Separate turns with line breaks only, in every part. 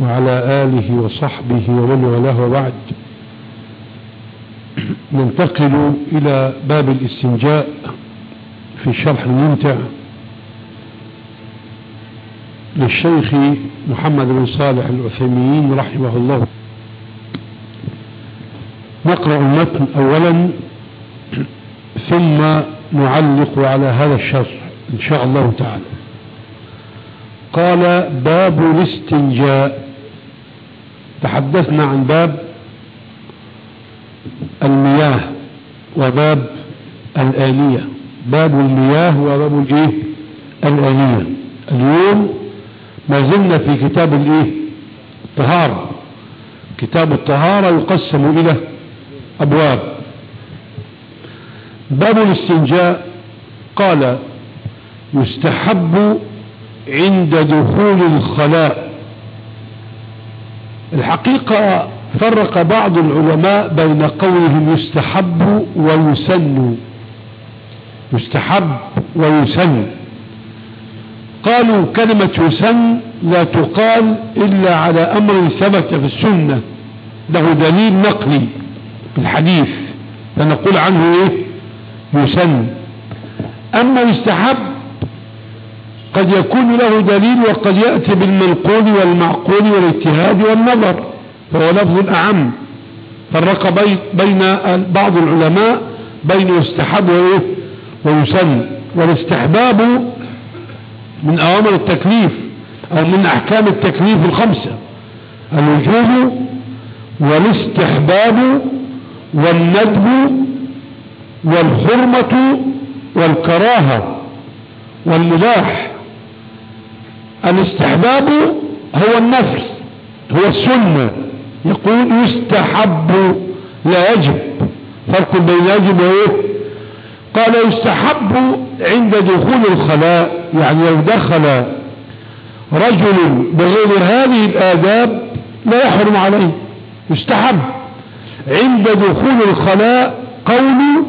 وعلى آله وصحبه ومن والاه وبعد. ننتقل إلى باب الاستنجاء في الشرح الممتع للشيخ محمد بن صالح العثيمين رحمه الله. نقرأ المتن أولا ثم نعلق على هذا الشرح إن شاء الله تعالى. قال باب الاستنجاء. تحدثنا عن باب المياه وباب الآلية. باب المياه وباب الإيه؟ الآلية. اليوم ما زلنا في كتاب الإيه؟ الطهارة. كتاب الطهارة يقسم إلى أبواب. باب الاستنجاء. قال يستحب عند دخول الخلاء. الحقيقة فرق بعض العلماء بين قولهم يستحب ويسن. يستحب ويسن. قالوا كلمة يسن لا تقال إلا على أمر ثبت في السنة. له دليل نقلي في الحديث. فنقول عنه إيه؟ يسن. أما يستحب قد يكون له دليل وقد يأتي بالمنقول والمعقول والاجتهاد والنظر فهو لفظ أعم. فرق بين بعض العلماء بين يستحب ويسن. والاستحباب من أوامر التكليف أو من أحكام التكليف الخمسة الوجوب والاستحباب والندب والحرمة والكراهة والمباح. الاستحباب هو النفس هو السنة. يقول يستحب لا يجب. فرق بين يجب وإيه؟ قال يستحب عند دخول الخلاء يعني لو دخل رجل بغير هذه الآداب لا يحرم عليه. يستحب عند دخول الخلاء قول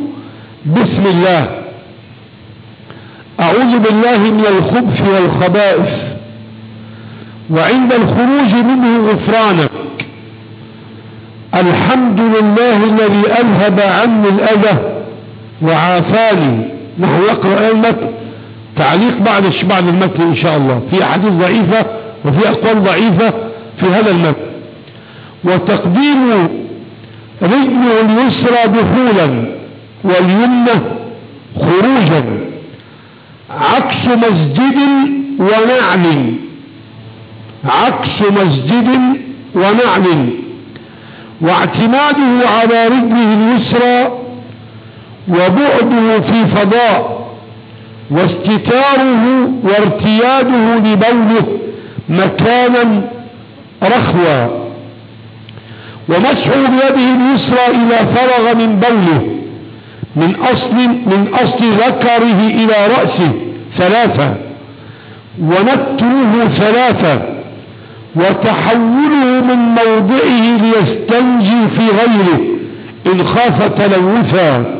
بسم الله. أعوذ بالله من الخبث والخبائث. وعند الخروج منه غفرانك. الحمد لله الذي أذهب عني الأذى وعافاني. نحن نقرأ المتن. تعليق بعد بعد المتن إن شاء الله. في أحاديث ضعيفة وفي أقوال ضعيفة في هذا المتن. وتقديم رجله اليسرى دخولا واليمنى خروجا. عكس مسجد ونعل. عكس مسجد ونعل واعتماده على رجله اليسرى وبعده في فضاء واستتاره وارتياده لبوله مكانا رخوا ومسحه بيده اليسرى إلى فرغ من بوله من أصل, من أصل ذكره إلى رأسه ثلاثة ونتره ثلاثة. وتحوله من موضعه ليستنجي في غيره إن خاف تلوثا.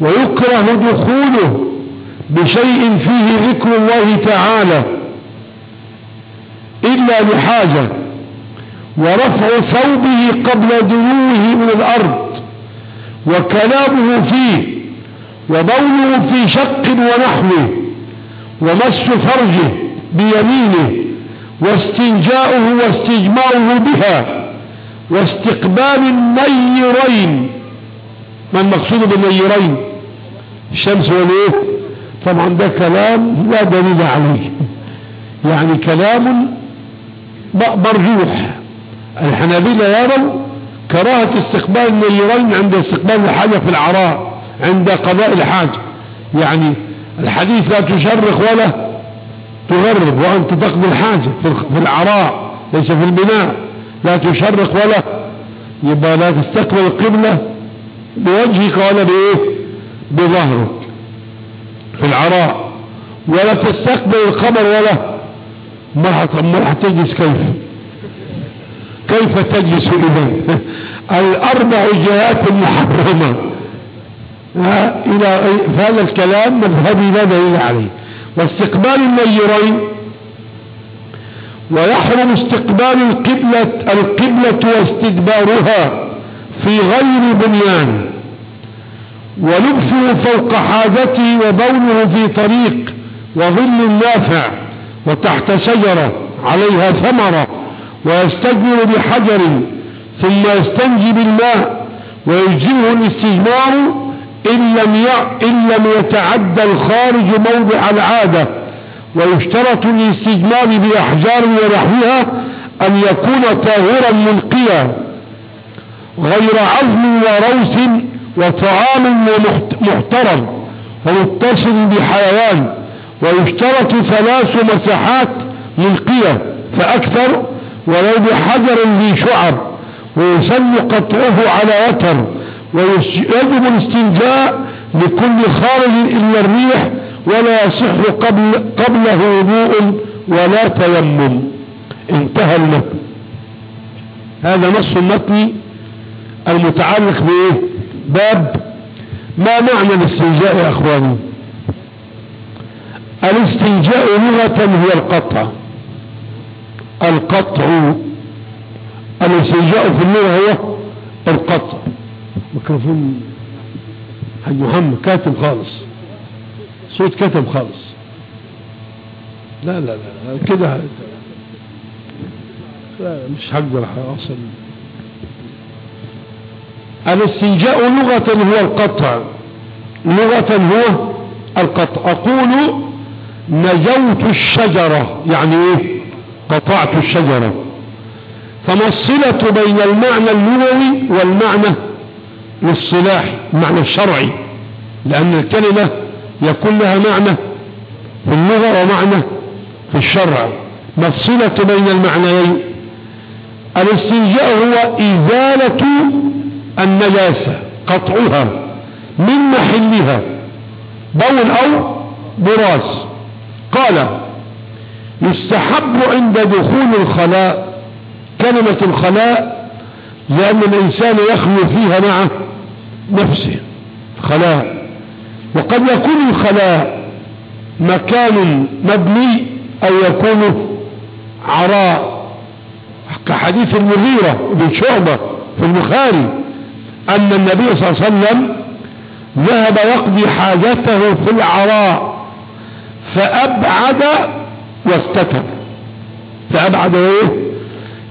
ويكره دخوله بشيء فيه ذكر الله تعالى إلا لحاجة. ورفع ثوبه قبل دنوه من الأرض وكلامه فيه وبوله في شق ونحوه ومس فرجه بيمينه. واستنجاؤه واستجماؤه بها واستقبال النيرين. ما المقصود بالنيرين؟ الشمس والايه طبعا ده كلام لا دليل عليه. يعني كلام مرجوح. الحنابلة يروا كراهة استقبال النيرين عند استقبال الحاجة في العراء عند قضاء الحاجة. يعني الحديث لا تشرخ ولا تغرب وأنت تقضي الحاجة في العراء ليس في البناء لا تشرق ولا يبقى لا تستقبل القبلة بوجهك ولا بإيه؟ بظهرك. في العراء. ولا تستقبل القمر ولا ما هتجلس كيف؟ كيف تجلس اذا الأربع جهات المحرمة. إلى هذا الكلام مذهبي لا دليل عليه. واستقبال النيرين ويحرم استقبال القبلة القبلة واستدبارها في غير بنيان ولبسه فوق حاجته وبوله في طريق وظل نافع وتحت شجرة عليها ثمرة ويستجمر بحجر ثم يستنجي بالماء ويجزئه الاستجمار إن لم, إن لم يتعدى الخارج موضع العادة ويشترط الاستجمار بأحجار ونحوها أن يكون طاهرا منقيا غير عظم وروس وطعام محترم ومتصل بحيوان ويشترط ثلاث مساحات ملقية فأكثر ولو بحجر ذي شعر ويسن قطعه على وتر ويجب الاستنجاء لكل خارج إلا الريح ولا يصح قبل قبله وضوء ولا تيمم. انتهى المتن. هذا نص المتن المتعلق بايه باب ما معنى الاستنجاء يا إخواني؟ الاستنجاء لغة هي القطع. القطع الاستنجاء في اللغة هو القطع. ميكروفون حاج محمد كاتب خالص. صوت كتب خالص. لا لا لا كده. لا مش هقدر اوصل الاستنجاء لغة هو القطع. لغة هو القطع. أقول نجوت الشجرة. يعني إيه؟ قطعت الشجرة. فما الصلة بين المعنى اللغوي والمعنى للصلاح المعنى الشرعي لأن الكلمة يكون لها معنى في اللغة ومعنى في الشرع. ما الصلة بين المعنيين؟ الاستنجاء هو إزالة النجاسة قطعها من محلها بول أو براس قال يستحب عند دخول الخلاء كلمة الخلاء لأن الإنسان يخلو فيها مع نفسه خلاء وقد يكون الخلاء مكان مبني أو يكون عراء. كحديث المغيرة بن شعبة في البخاري أن النبي صلى الله عليه وسلم ذهب يقضي حاجته في العراء فأبعد واستتر فأبعد إيه؟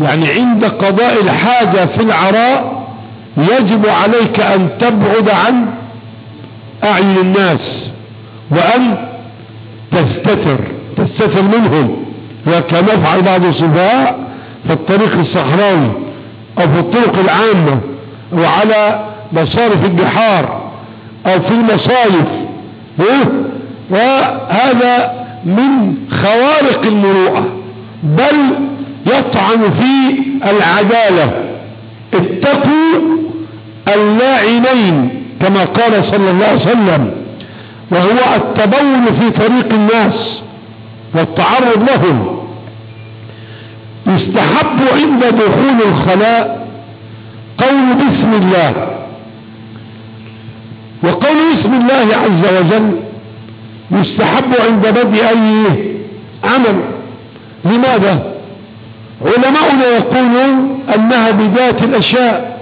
يعني عند قضاء الحاجة في العراء يجب عليك أن تبعد عن أعين الناس وأن تستتر تستتر منهم. وكما يفعل بعض الصفاء في الطريق الصحراوي أو في الطرق العامة وعلى مصارف البحار أو في المصايف. إيه؟ وهذا من خوارق المروءة. بل يطعن في العدالة اتقوا اللاعنين كما قال صلى الله عليه وسلم وهو التبول في طريق الناس والتعرض لهم. يستحب عند دخول الخلاء قول بسم الله. وقول بسم الله عز وجل يستحب عند بدء أي عمل. لماذا؟ علماؤنا يقولون أنها بداية الأشياء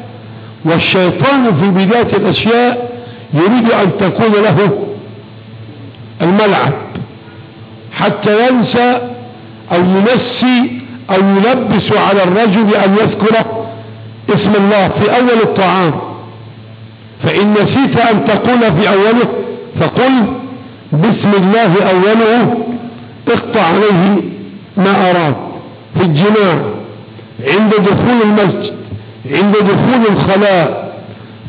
والشيطان في بداية الأشياء يريد أن تكون له الملعب حتى ينسى أو ينسي أو يلبس على الرجل أن يذكر اسم الله في أول الطعام. فإن نسيت أن تقول في أوله فقل بسم الله أوله اقطع عليه ما أراد. في الجماع عند دخول المسجد عند دخول الخلاء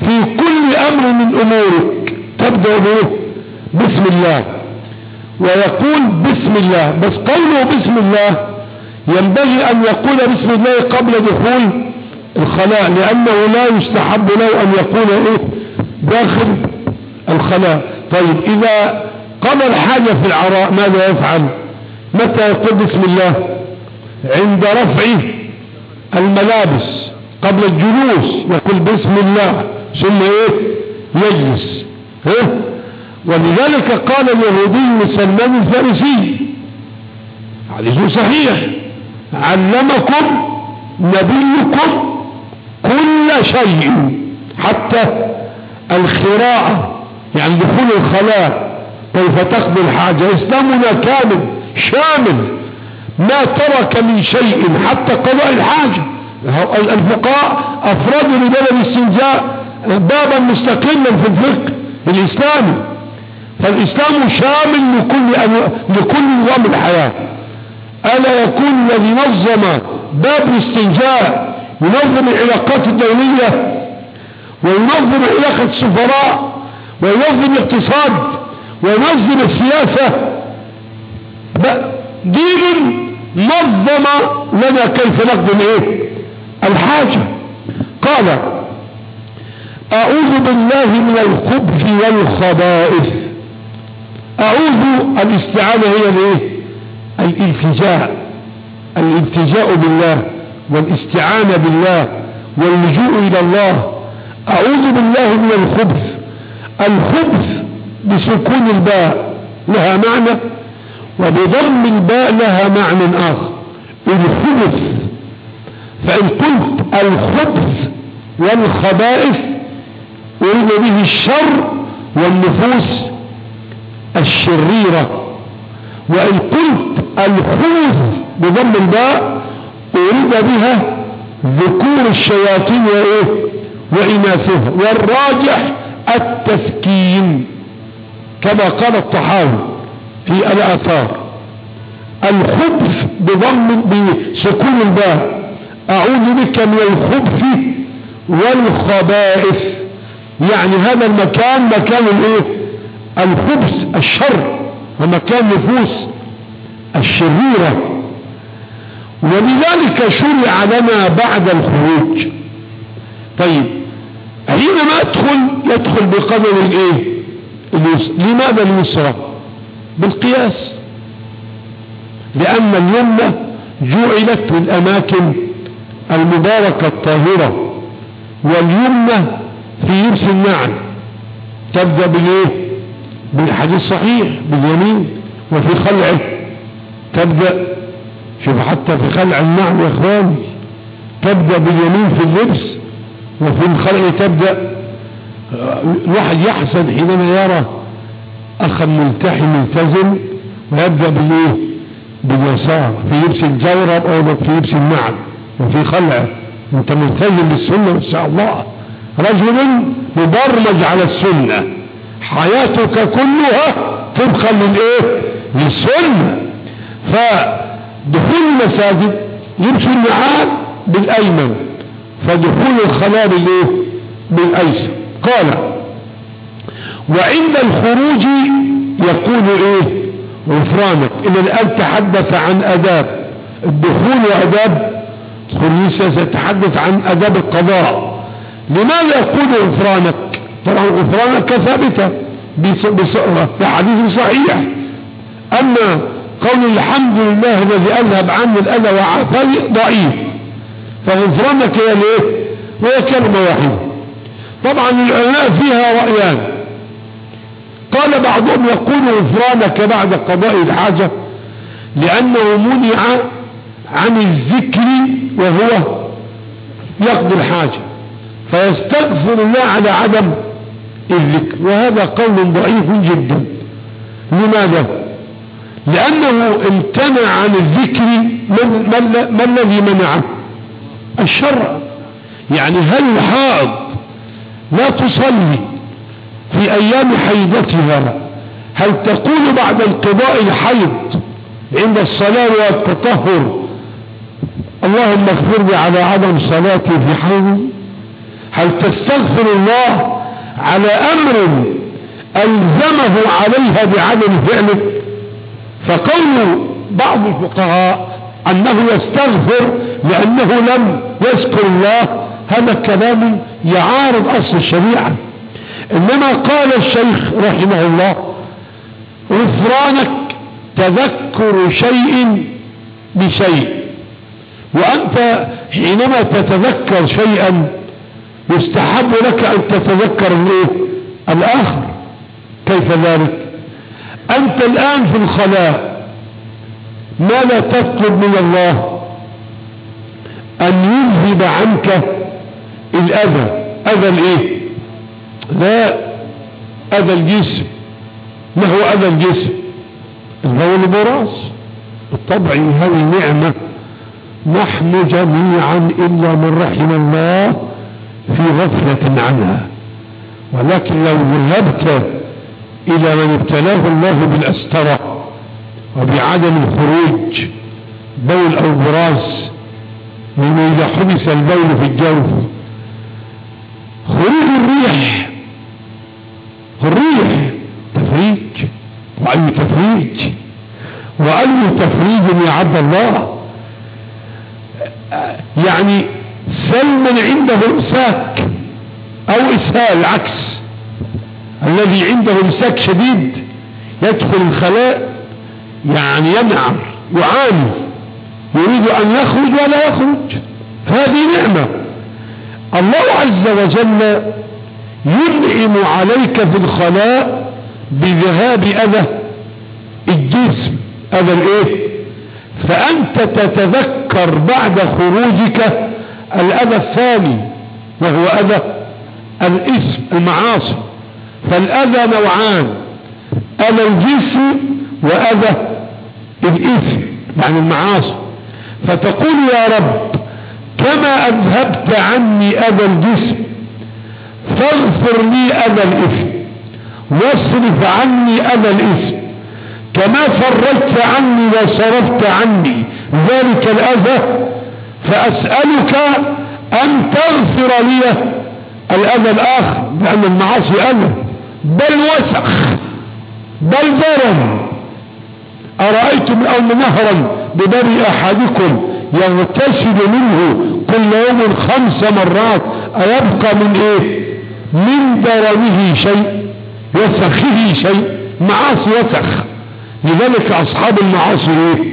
في كل أمر من أمورك تبدأ به بسم الله. ويقول بسم الله بس قوله بسم الله ينبغي أن يقول بسم الله قبل دخول الخلاء لأنه لا يستحب له أن يقول إيه؟ داخل الخلاء. طيب إذا قضى الحاجة في العراء ماذا يفعل؟ متى يقول بسم الله؟ عند رفع الملابس قبل الجلوس يقول بسم الله ثم إيه؟ يجلس. إيه؟ ولذلك قال اليهودي لسلمان الفارسي حديث صحيح علمكم نبيكم كل شيء حتى الخراءة يعني دخول الخلاء كيف تقضي الحاجة؟ إسلامنا كامل شامل. ما ترك من شيء حتى قضاء الحاجة. الفقهاء أفردوا لباب الاستنجاء بابا مستقلا في الفقه الاسلامي فالإسلام شامل لكل لكل نظام الحياة. ألا يكون الذي نظم باب الاستنجاء ينظم العلاقات الدولية وينظم علاقة السفراء وينظم الاقتصاد وينظم السياسة. دين نظم لنا كيف نقدم إيه؟ الحاجة. قال أعوذ بالله من الخبث والخبائث. أعوذ الاستعانة هي الايه الالتجاء. الالتجاء بالله والاستعانة بالله واللجوء إلى الله. أعوذ بالله من الخبث الخبث بسكون الباء. لها معنى؟ وبضم الباء لها معنى آخر. الخبث فإن قلت الخبث والخبائث اريد به الشر والنفوس الشريرة. وإن قلت الخوف بضم الباء اريد بها ذكور الشياطين وإيه؟ واناثها والراجح التسكين كما قال الطحاوي. في الآثار. الخبث بضم بسكون الباء. أعوذ بك من الخبث والخبائث. يعني هذا المكان مكان الإيه؟ الخبث الشر ومكان نفوس الشريرة. ولذلك شرع لنا بعد الخروج. طيب حينما أدخل؟ يدخل بقدر الإيه؟ لماذا اليسرى بالقياس لأن اليمنى جعلت للاماكن المباركة الطاهرة واليمنى في يرس النعل تبدأ بالايه بالحديث صحيح باليمين وفي خلعه تبدأ شوف حتى في خلع النعل يا اخواني تبدأ باليمين في اللبس وفي الخلع تبدأ الواحد يحسن حينما يرى اخا ملتحي ملتزم ويبدأ بالايه باليسار في لبس الجورب أو في لبس النعل وفي خلعه أنت ملتزم بالسنة إن شاء الله. رجل مبرمج على السنة. حياتك كلها طبقا للإيه؟ للسنة. فدخول المساجد يمشي النعال بالأيمن. فدخول الخلاء بالإيه؟ بالأيسر. قال وعند الخروج يقول إيه؟ غفرانك. إلى الآن تحدث عن آداب. الدخول وآداب. خليسة سيتحدث عن آداب القضاء. لماذا يقول غفرانك؟ طبعا غفرانك ثابتة. بحديث صحيح. أما قول الحمد لله الذي أذهب عني الأذى وعافاني ضعيف. فغفرانك هي ليه؟ وهي كلمة واحدة. طبعا العلماء فيها رأيان. قال بعضهم يقول غفرانك بعد قضاء الحاجة لأنه منع عن الذكر وهو يقضي الحاجة فيستغفر الله على عدم الذكر. وهذا قول ضعيف جدا. لماذا؟ لأنه امتنع عن الذكر من, من الذي منعه؟ الشرع. يعني هل الحائض لا تصلي في أيام حيضتها. هل تقول بعد انقضاء الحيض عند الصلاة والتطهر اللهم اغفر لي على عدم صلاتي في حيض هل تستغفر الله على أمر ألزمه عليها بعدم فعله؟ فقول بعض الفقهاء أنه يستغفر لأنه لم يذكر الله هذا كلام يعارض أصل الشريعة. إنما قال الشيخ رحمه الله غفرانك تذكر شيء بشيء وأنت حينما تتذكر شيئا يستحب لك أن تتذكر الإيه؟ الآخر. كيف ذلك؟ أنت الآن في الخلاء ما لا تطلب من الله أن يذهب عنك الأذى. أذى الإيه؟ لا أذى الجسم. ما هو أذى الجسم؟ البول براس بالطبع هذه نعمة. نحن جميعا إلا من رحم الله في غفلة عنها. ولكن لو ذهبت إلى من ابتلاه الله بالأسترة وبعدم الخروج بول أو براس من إذا حبس البول في الجوف خروج الريح الريح تفريج. وأي تفريج؟ وأي تفريج يا عبد الله؟ يعني سلم عنده امساك أو إسهال عكس الذي عنده امساك شديد يدخل الخلاء يعني ينعم يعاني. يريد أن يخرج ولا يخرج. هذه نعمة. الله عز وجل ينعم عليك في الخلاء بذهاب أذى. الجسم. أذى الإيه؟ فأنت تتذكر بعد خروجك الأذى الثاني وهو أذى الاسم المعاصي فالأذى نوعان أذى الجسم وأذى الإثم يعني المعاصي. فتقول يا رب كما أذهبت عني أذى الجسم؟ فاغفر لي اذى الإثم. واصرف عني اذى الإثم. كما فرجت عني وصرفت عني. ذلك الأذى. فأسألك أن تغفر لي الأذى الآخر. لأن المعاصي أذى. بل وسخ. بل ضرر. أرأيتم ان نهرا ببر أحدكم؟ يغتسل منه كل يوم خمس مرات. أيبقى من إيه؟ من درنه شيء وسخه شيء. معاصي وسخ. لذلك أصحاب المعاصي إيه؟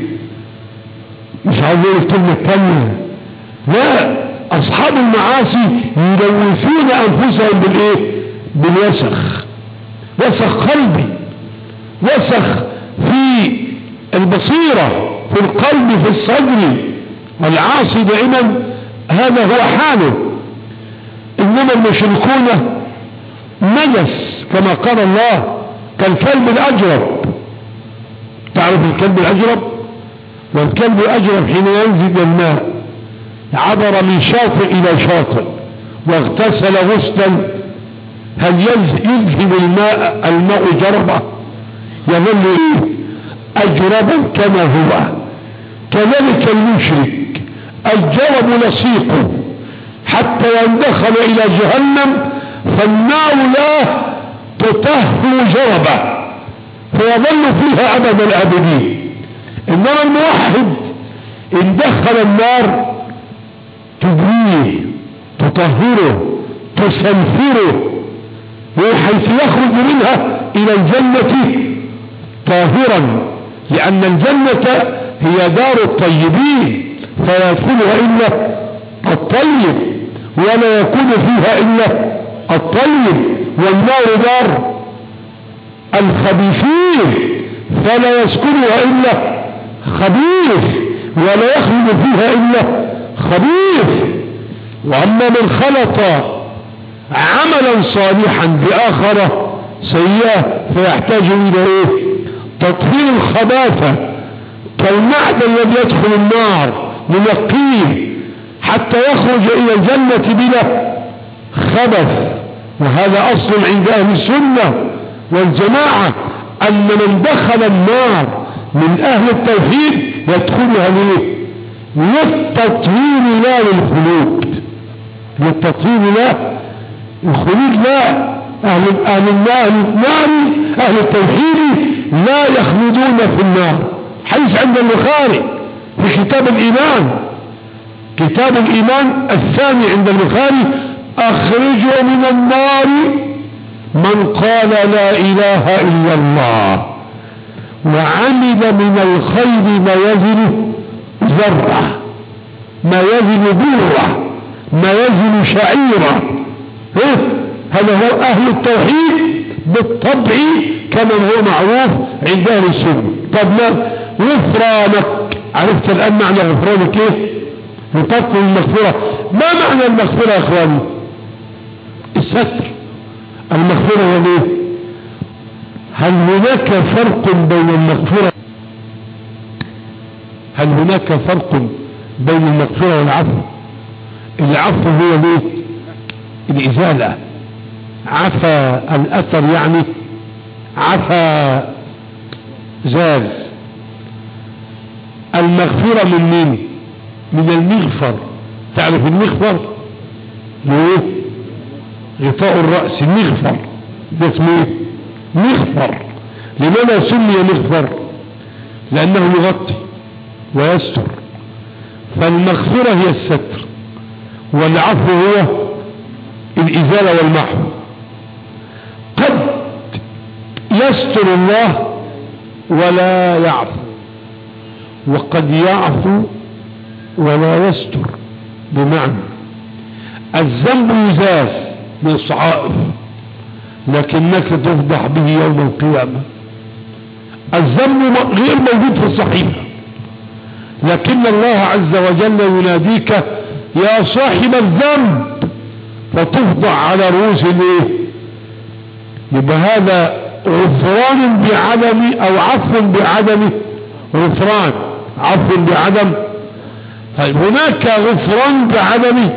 مش عايزين الكلمة التانية. لا أصحاب المعاصي يلوثون أنفسهم بالإيه؟ بالوسخ. وسخ قلبي. وسخ في البصيرة في القلب في الصدر. والعاصي دائما هذا هو حاله. إنما المشركون نجس كما قال الله كالكلب الأجرب. تعرف الكلب الأجرب؟ والكلب الأجرب حين ينزل الماء عبر من شاطئ إلى شاطئ واغتسل غسلا هل يذهب الماء الماء جربة؟ يظل إيه؟ اجربا كما هو. كذلك المشرك. الجرب لصيقه حتى يندخل إلى جهنم فالنار لا تطهر جربه فيظل فيها أبد الآبدين. إنما الموحد إن دخل النار تبريه تطهره تسنفره. وحيث يخرج منها إلى الجنة طاهرا لأن الجنة هي دار الطيبين. فلا يدخلها إلا الطيب ولا يكون فيها إلا الطيب والنار دار الخبيثين فلا يسكنها إلا خبيث ولا يخرج فيها إلا خبيث. وأما من خلط عملا صالحا بآخر سيئة فيحتاج إلى إيه؟ تطهير الخباثة كالمعدن الذي يدخل النار. ننقيه حتى يخرج إلى الجنة بلا خبث وهذا أصل عند أهل السنة والجماعة أن من دخل النار من أهل التوحيد يدخلها ليه؟ للتطهير لا للخلود للتطهير لا الخلود. لا أهل أهل النار أهل التوحيد لا يخلدون في النار. حيث عند البخاري. في كتاب الإيمان. كتاب الإيمان الثاني عند البخاري اخرجوا من النار من قال لا إله إلا الله وعمل من الخير ما يزن ذرة ما يزن بورة ما يزن شعيرة؟ هذا هو أهل التوحيد بالطبع كما هو معروف عند أهل السنة. طب ما غفرانك عرفت الآن معنى غفرانك إيه وتطلب المغفرة. ما معنى المغفرة يا إخواني؟ الستر. المغفرة هو إيه؟ هل هناك فرق بين المغفرة هل هناك فرق بين المغفرة والعفو؟ العفو هو الايه الإزالة. عفى الأثر يعني عفى زال. المغفرة من مين؟ من المغفر. تعرف المغفر؟ ليه غطاء الرأس مغفر ده اسمه إيه؟ مغفر. لماذا سمي مغفر؟ لأنه يغطي ويستر. فالمغفرة هي الستر والعفو هو الإزالة والمحو. قد يستر الله ولا يعفو. وقد يعفو ولا يستر. بمعنى الذنب يزال بالصعائف لكنك تفضح به يوم القيامة. الذنب غير موجود في الصحيفة لكن الله عز وجل يناديك يا صاحب الذنب فتفضح على رؤوس الايه يبقى هذا غفران بعدم أو عفو بعدم غفران عفو بعدم. طيب هناك غفران بعدم.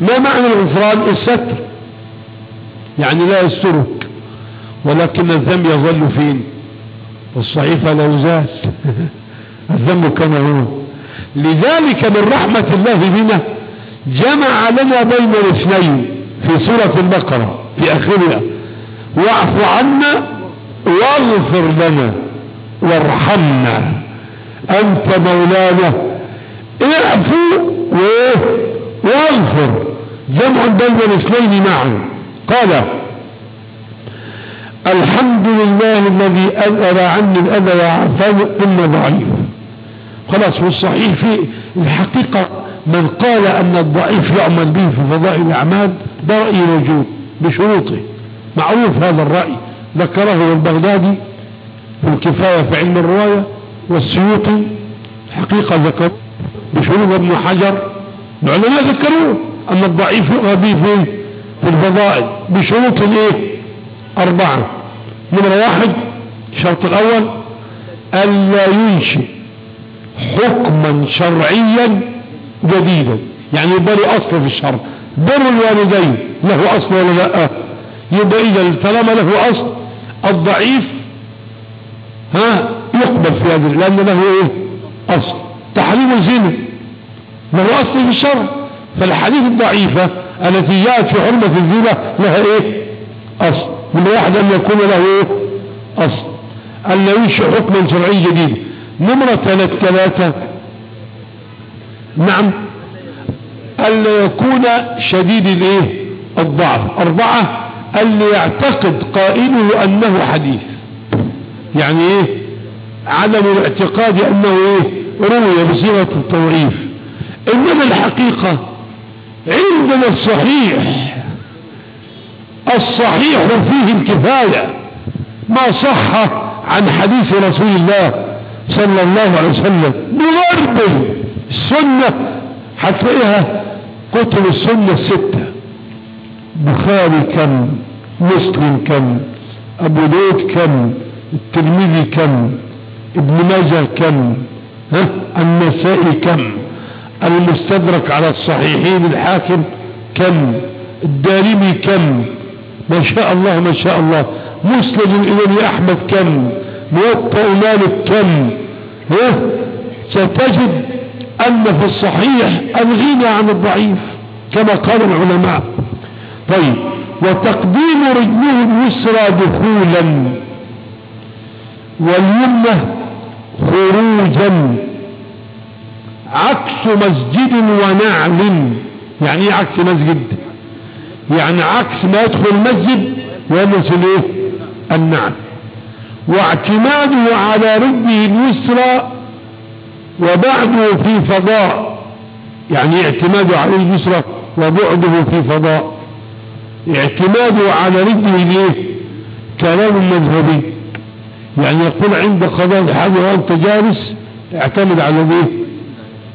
ما معنى الغفران؟ الستر. يعني لا يسترك ولكن الذنب يظل فين؟ والصحيفة لو زال الذنب كما هو. لذلك من رحمة الله بنا جمع لنا بين الاثنين في سورة البقرة في آخرها. واعف عنا واغفر لنا وارحمنا. أنت مولانا. اعفو واغفر. جمع بين الاثنين معا قال الحمد لله الذي أذر عني الأذى وعافاني إلا ضعيف. خلاص والصحيح في الحقيقة من قال أن الضعيف يعمل به في فضائل الأعمال ده رأي موجود بشروطه. معروف هذا الرأي. ذكره البغدادي في الكفاية في علم الرواية. والسيوطي حقيقة ذكر بشروط ابن حجر العلماء ذكروه أن الضعيف يؤغى في في الفضائل بشروط الايه؟ أربعة. نمرة واحد الشرط الأول ألا ينشئ حكما شرعيا جديدا. يعني يبقى أصل في الشرع. بر الوالدين له أصل ولا لا؟ يبقى إذا له أصل. الضعيف ها؟ يقبل في هذا لأن له إيه؟ أصل. تحريم الزنا له أصل في الشرع. فالحديث الضعيفة التي جاءت في حرمة الزنا لها إيه؟ أصل. من واحد أن يكون له إيه؟ أصل. أن ينشئ حكما شرعي جديد نمرة ثلاث ثلاثة. نعم. ألا يكون شديد الإيه؟ الضعف. أربعة. ألا يعتقد قائله أنه حديث. يعني إيه؟ عدم الاعتقاد أنه إيه روي بصيغة التوعيف إنما الحقيقة عندنا الصحيح الصحيح فيه الكفاية ما صح عن حديث رسول الله صلى الله عليه وسلم. بغرب السنة هتلاقيها كتب السنة الستة. بخاري كم مسلم كم أبو داود كم الترمذي كم. ابن ماجه كم؟ ها؟ النسائي كم؟ المستدرك على الصحيحين الحاكم كم؟ الدارمي كم؟ ما شاء الله ما شاء الله. مسلم الإمام أحمد كم؟ موطأ مالك كم؟ ها؟ ستجد أن في الصحيح الغنى عن الضعيف كما قال العلماء. طيب وتقديم رجله اليسرى دخولا. واليمنى خروجا. عكس مسجد ونعل. يعني إيه عكس مسجد؟ يعني عكس ما يدخل المسجد ويلبس الايه النعل. واعتماده على رجله اليسرى وبعده في فضاء. يعني اعتماده على اليسرى وبعده في فضاء. اعتماده على رجله ليه كلام مذهبي. يعني يقول عند قضاء الحاجة وانت جالس اعتمد على إيه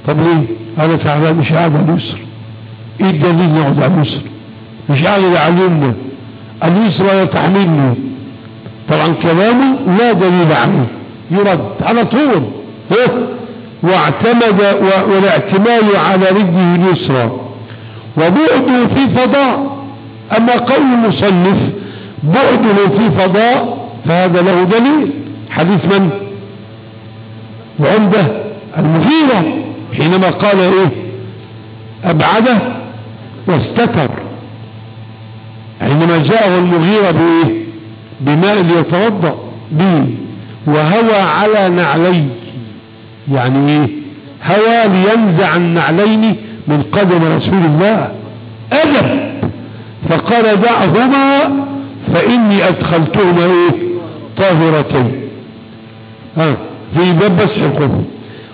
طب ليه أنا تعبان مش قاعد على اليسر إيه الدليل نقعد على اليسر مش قاعد يعلمنا اليسر يتحملني طبعا كلامه لا دليل عليه. يرد على طول. إيه؟ واعتمد والاعتماد على رجله اليسرى. وبعده في فضاء. أما قول المصنف بعده في فضاء فهذا له دليل. حديث من؟ وعنده المغيرة حينما قال إيه؟ أبعده واستتر. حينما جاءه المغيرة بإيه؟ بماء ليتوضأ به وهوى على نعليه. يعني إيه؟ هوى لينزع النعلين من قدم رسول الله. أدب. فقال دعهما فإني أدخلتهما إيه؟ طاهرتين. ها في باب بس الخف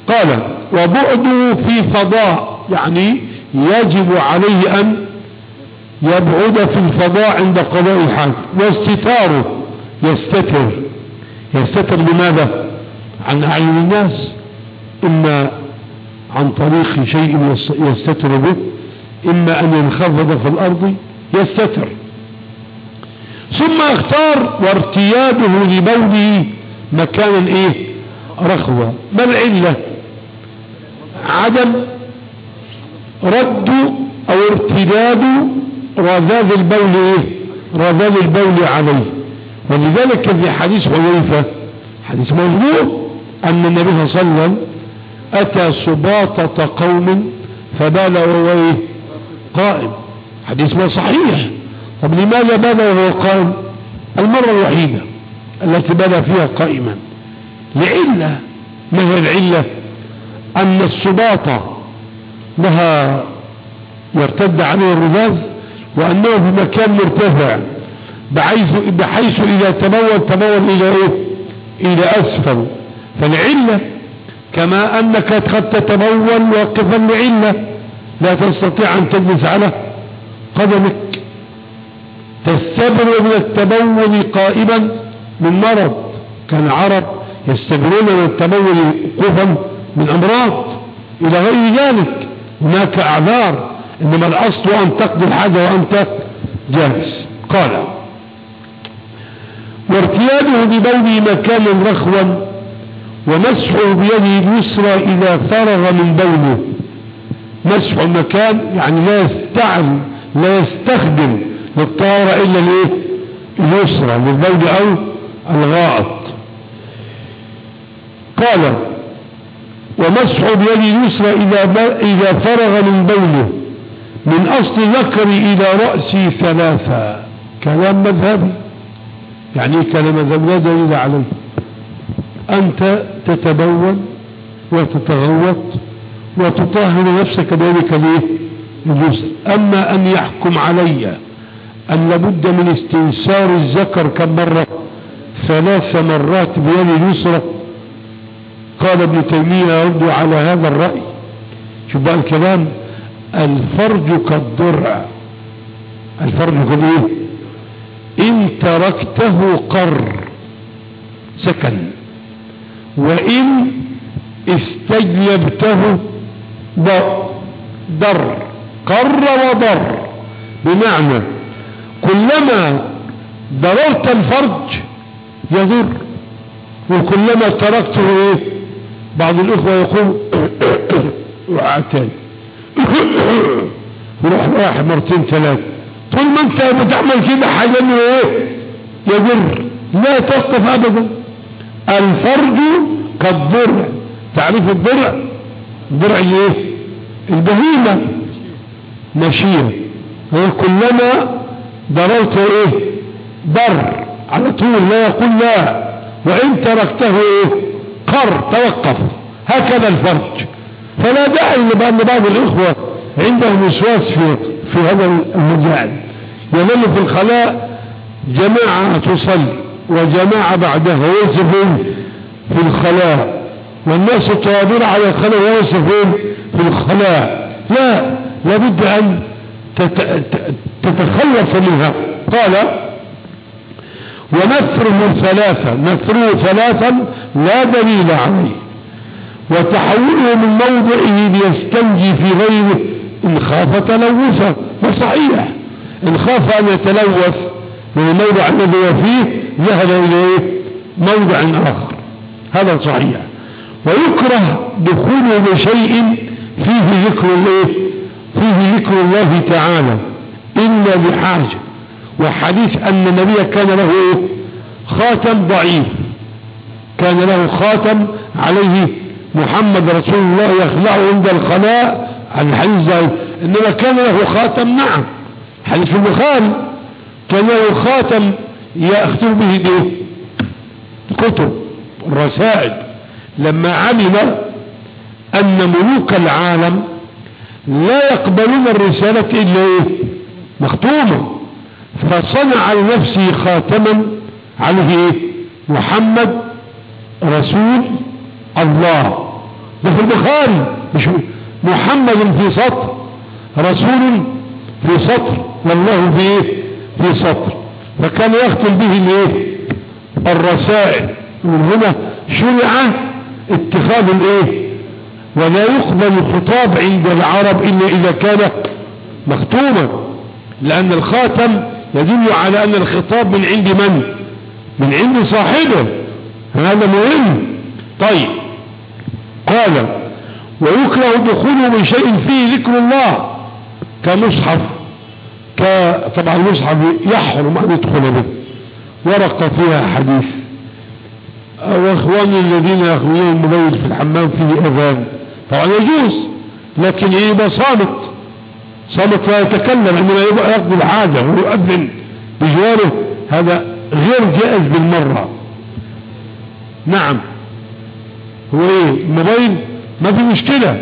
قال وبعده في فضاء يعني يجب عليه أن يبعد في الفضاء عند قضاء الحاج. واستتاره يستتر. يستتر لماذا؟ عن أعين الناس إما عن طريق شيء يستتر به إما أن ينخفض في الأرض يستتر. ثم اختار وارتياده لبوله مكانا إيه؟ رخوة. ما العلة؟ عدم رد أو ارتداد رذاذ البول إيه؟ رذاذ البول عليه. ولذلك في حديث حذيفة حديث مظلوم أن النبي صلى الله عليه وسلم أتى سباطة قوم فبال وهو إيه؟ قائم. حديث ما صحيح. طب لماذا بال وهو قائم؟ المرة الوحيدة التي بدا فيها قائما. لعلة ما هي العلة؟ أن السباطة لها يرتد عليه الرذاذ وأنه في مكان مرتفع بحيث, بحيث إذا تمول تمول إلى إيه؟ إلى أسفل. فالعلة كما أنك قد تتمول واقفا لعلة لا تستطيع أن تجلس على قدمك. تستبر من التمول قائما من مرض كان العرب يستبرون من التمول وقوفا من أمراض إلى غير ذلك. هناك أعذار إنما الأصل أن تقضي الحاجة وأنت جالس. قال وارتياده ببوله مكانا رخوا ومسحه بيده اليسرى إذا فرغ من بوله. مسح المكان يعني لا يستعمل لا يستخدم. للطهارة إلا الإيه؟ اليسرى للبول أو الغائط. قال ومسح بيده اليسرى إذا, إذا فرغ من بوله من أصل ذكري إلى رأسي ثلاثة كلام مذهبي. يعني إيه كلام مذهبي؟ لا دليل عليه. أنت تتبول وتتغوط وتطهر نفسك ذلك ليه اليسر أما أن يحكم علي أن لابد من استنسار الذكر كم مرة ثلاث مرات بيد اليسرى. قال ابن تيمية يرد على هذا الرأي. شوف بقى الكلام. الفرج كالضرع الفرج كالإيه؟ إن تركته قر. سكن. وإن استجلبته ضر قر وضر. بمعنى كلما ضررت الفرج يضر وكلما تركته إيه؟ بعض الإخوة يقول وقع تاني يروح رايح مرتين ثلاثة. طول ما أنت بتعمل كده حاجة إنه إيه؟ يضر. لا تصطف ابدا. الفرج كالضرع تعريف الضرع؟ الضرع إيه؟ البهيمة. ماشية كلما ضررت إيه؟ ضر. على طول لا يقول لا. وإن تركته إيه قر توقف. هكذا الفرج. فلا داعي لبان بعض الإخوة عندهم وسواس في في هذا المجال. يظل في الخلاء جماعة تصلي وجماعة بعدها ويوسفون في الخلاء. والناس التوابير على الخلاء ويوسفون في الخلاء. لا لابد أن تتخلص منها. قال ونثره ثلاثا نثره ثلاثا لا دليل عليه. وتحوله من موضعه ليستنجي في غيره. إن خاف تلوثا. فصحيح إن خاف أن يتلوث من الموضع الذي هو فيه ذهب إلى موضع آخر. هذا صحيح. ويكره دخوله بشيء فيه ذكر الله فيه ذكر الله تعالى. إلا بحاجة. وحديث أن النبي كان له خاتم ضعيف. كان له خاتم عليه محمد رسول الله يخلعه عند الخلاء. عن الحديث ضعيف. إنما كان له خاتم نعم. حديث البخاري. كان له خاتم يأخذ به به كتب الرسائل لما علم أن ملوك العالم لا يقبلون الرسالة إلا إيه مختومة فصنع لنفسه خاتما عليه محمد رسول الله. ده في البخاري مش محمد في سطر رسول في سطر والله في إيه؟ في سطر. فكان يختم به الإيه؟ الرسائل. ومن هنا شرع اتخاذ الإيه؟ ولا يقبل الخطاب عند العرب إلا إذا كان مختوما. لأن الخاتم يدل على أن الخطاب من عند من؟ من عند صاحبه. هذا مهم. طيب. قال ويكره دخوله من شيء فيه ذكر الله كمصحف. طبعا المصحف يحرم أن يدخل به. ورقة فيها حديث. وإخواني الذين يأخذون المبيت في الحمام فيه أذان. طبعا يجوز لكن يبقى صامت صامت لا يتكلم عندما يقضي الحاجة ويؤذن بجواره هذا غير جائز بالمرة. نعم. هو إيه؟ الموبايل ما في مشكلة.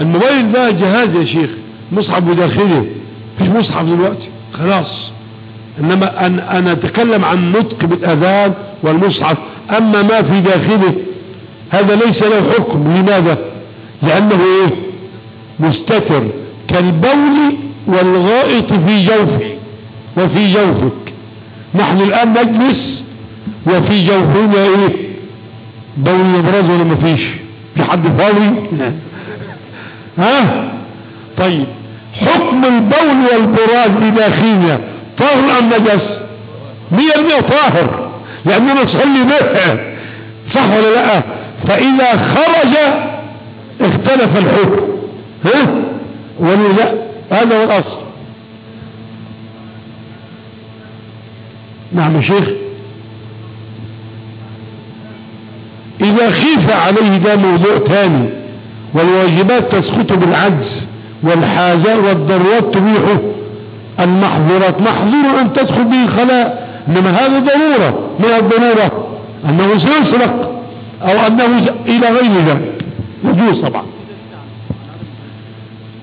الموبايل ده جهاز يا شيخ مصحف بداخله فيش مصحف دلوقتي خلاص. إنما أن أنا أتكلم عن نطق بالآذان والمصحف أما ما في داخله هذا ليس له حكم. لماذا؟ لأنه إيه؟ مستتر. كالبول والغائط في جوفه وفي جوفك. نحن الآن نجلس وفي جوفنا إيه؟ بول يبرز ولا مفيش في حد فاضي؟ ها؟ طيب. حكم البول والبراز بداخلنا طاهر أم نجس؟ مية المية طاهر. لاننا نصلي به. صح ولا لأ؟ فإذا خرج اختلف الحكم. ها؟ ولا لا هذا هو الأصل. نعم يا شيخ. إذا خيف عليه ده موضوع ثاني والواجبات تسقط بالعجز والحاجات والضرورات تبيح المحظورات محظور أن تدخل به الخلاء إنما هذا ضرورة من الضرورة. أنه سيسرق أو أنه إلى غير ذلك. يجوز طبعا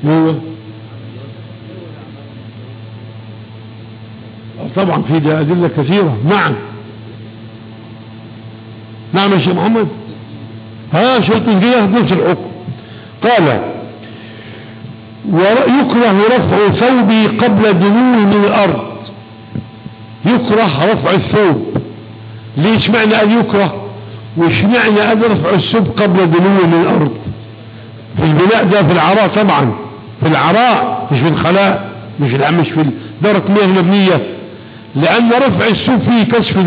أيوه طبعا في أدلة كثيرة. نعم. نعم يا شيخ محمد. ها شرط فيها نفس الحكم. قال ويكره رفع ثوبي قبل دنوه من الأرض. يكره رفع الثوب. ليش معنى أن يكره؟ وش معنى أن رفع الثوب قبل دنوه من الأرض؟ في البناء ده في العراء طبعا. في العراء مش في الخلاء مش مش في دارة مياه المبنية لأن رفع الثوب فيه كشف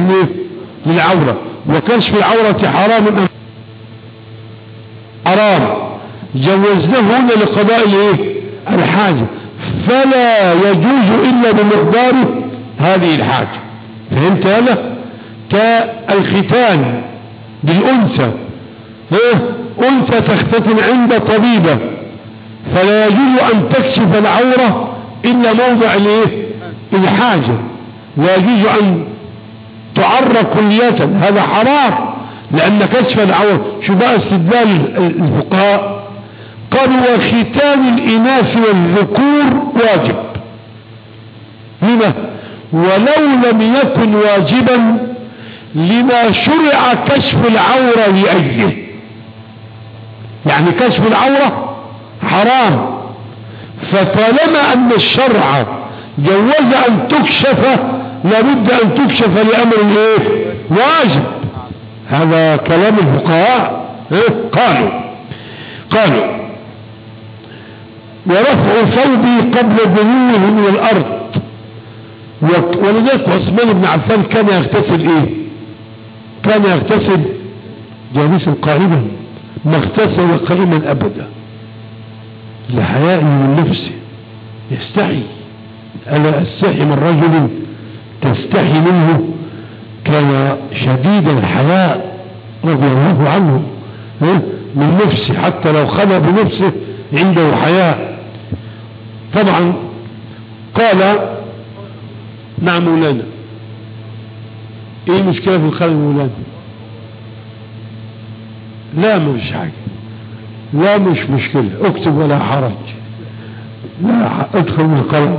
للعورة وكشف العورة حرام. حرام. جوزناه هنا لقضاء الايه الحاجة. فلا يجوز إلا بمقدار هذه الحاجة. فهمت هذا؟ كالختان بالأنثى. إيه؟ أنثى تختتن عند طبيبة. فلا يجوز أن تكشف العورة إلا موضع الايه الحاجة. لا أن تعرى كلية هذا حرام لأن كشف العورة. شو بقى استدلال الفقهاء. قالوا وختان الإناث والذكور واجب. لما ولو لم يكن واجبا لما شرع كشف العورة لأجله. يعني كشف العورة حرام. فطالما أن الشرع جوز أن تكشف لابد أن تكشف لأمر إيه؟ واجب. هذا كلام الفقهاء. إيه؟ قالوا. قالوا ورفع ثوبي قبل دنوه من الأرض. ولذلك عثمان بن عفان كان يغتسل إيه؟ كان يغتسل جالسا قائما ما اغتسل قائما أبدا. لحياء من نفسه يستحي. ألا أستحي من رجل تستحي منه كان شديد الحياء رضي الله عنه. من نفسه حتى لو خلى بنفسه عنده حياء. طبعا قال نعم مولانا إيه المشكلة في الخلق مولانا؟ لا مش حاجة. لا مش مشكلة اكتب ولا حرج. لا ادخل القلم.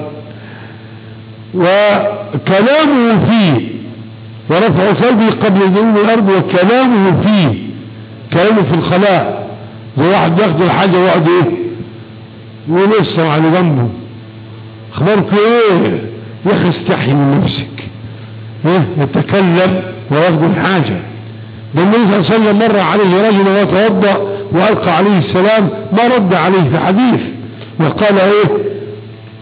وكلامه فيه ورفع ثوبه قبل جنوب الأرض وكلامه فيه كلامه في الخلاء. زي واحد ياخد الحاجة ويقعد إيه ولسه على جنبه؟ أخبارك إيه؟ يا أخي استحي من نفسك. إيه يتكلم وياخد الحاجة. ده النبي صلى الله عليه وسلم مر عليه رجل وتوضأ وألقى عليه السلام ما رد عليه في حديث. وقال إيه؟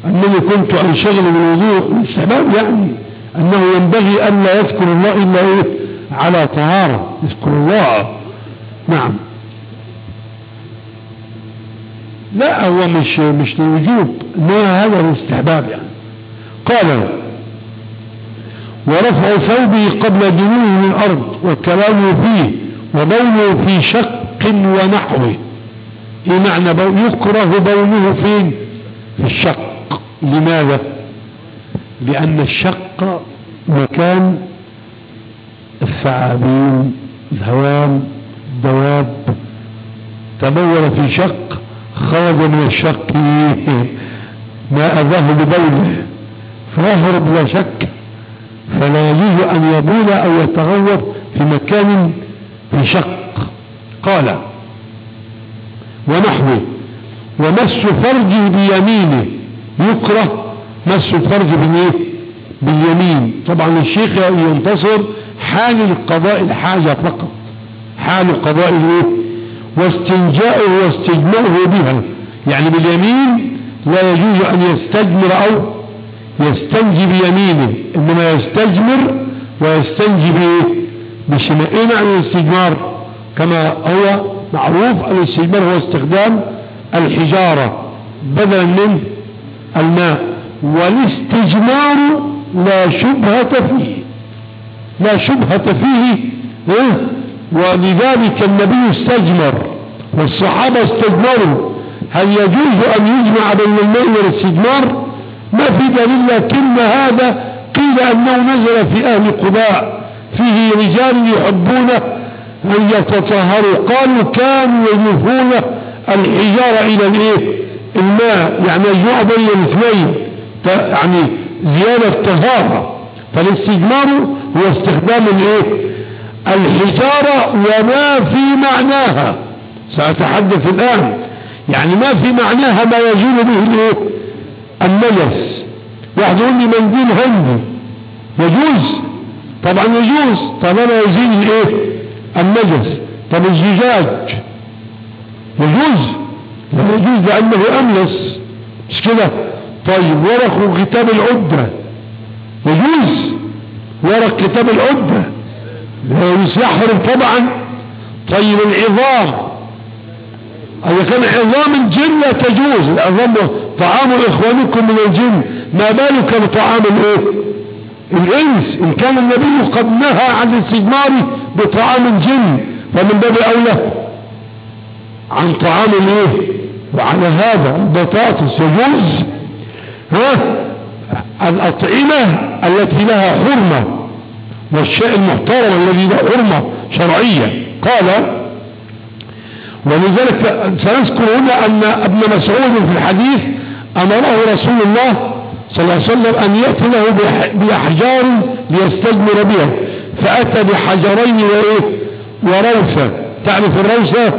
أنني كنت انشغل بالوضوء الاستحباب يعني أنه ينبغي أن لا يذكر الله إلا إيه؟ على طهارة. يذكر الله. نعم. لا هو مش مش للوجوب. انما هذا الاستحباب يعني؟ قال ورفع ثوبه قبل دنوه من الأرض وكلامه فيه وبوله في شق ونحوه. إيه معنى يكره بوله فين؟ في الشق. لماذا؟ لأن الشق مكان الثعابين الهوام الدواب. تبول في شق خرج من الشق. ما أذاه ببوله فيهرب لا شك فلا يجوز أن يبول أو يتغوط في مكان في شق قال ونحوه ومس فرجه بيمينه. يكره مس الفرج بالايه باليمين طبعا الشيخ ينتصر حال القضاء الحاجة فقط. حال قضاء الإيه؟ واستنجاؤه واستجماره بها. يعني باليمين لا يجوز أن يستجمر أو يستنجي بيمينه إنما يستجمر ويستنجي بايه بشمال إيه معنى الاستجمار كما هو معروف الاستجمار هو استخدام الحجارة بدلا من الماء والاستجمار لا شبهة فيه لا شبهة فيه؟ ولذلك النبي استجمر والصحابة استجمروا هل يجوز أن يجمع بين الماء والاستجمار ما في دليل لكن هذا قيل أنه نزل في أهل قباء. فيه رجال يحبون أن يتطهروا. قالوا كانوا يضيفون الحجارة إلى الإيه؟ الماء. يعني بين الاثنين. يعني زيادة طهارة فالاستجمار هو استخدام الإيه؟ الحجارة وما في معناها. سأتحدث الآن. يعني ما في معناها ما يزول به الإيه؟ النجس. واحد يقول لي منديل هندي يجوز؟ طبعا يجوز. طالما يزيل الايه النجس. طب الزجاج؟ يجوز. لا يجوز لأنه أملس. مش كده؟ طيب ورق كتاب العدة يجوز. ورق كتاب العدة لا يحرم طبعا. طيب العظام. اذا كان عظام الجن لا تجوز. العظام طعام إخوانكم من الجن. ما بالك بطعام الإيه؟ الإنس. إن كان النبي قد نهى عن الاستجمار بطعام الجن فمن باب اولى عن طعام الإيه؟ وعلى هذا البطاطس. يجوز ها؟ الأطعمة التي لها حرمة والشيء المحترم الذي له حرمة شرعية. قال ولذلك سنذكر هنا أن ابن مسعود في الحديث أمره رسول الله صلى الله عليه وسلم أن يأتي له بأحجار ليستجمر بها. فأتى بحجرين وإيه؟ وروثة. تعرف الروثة؟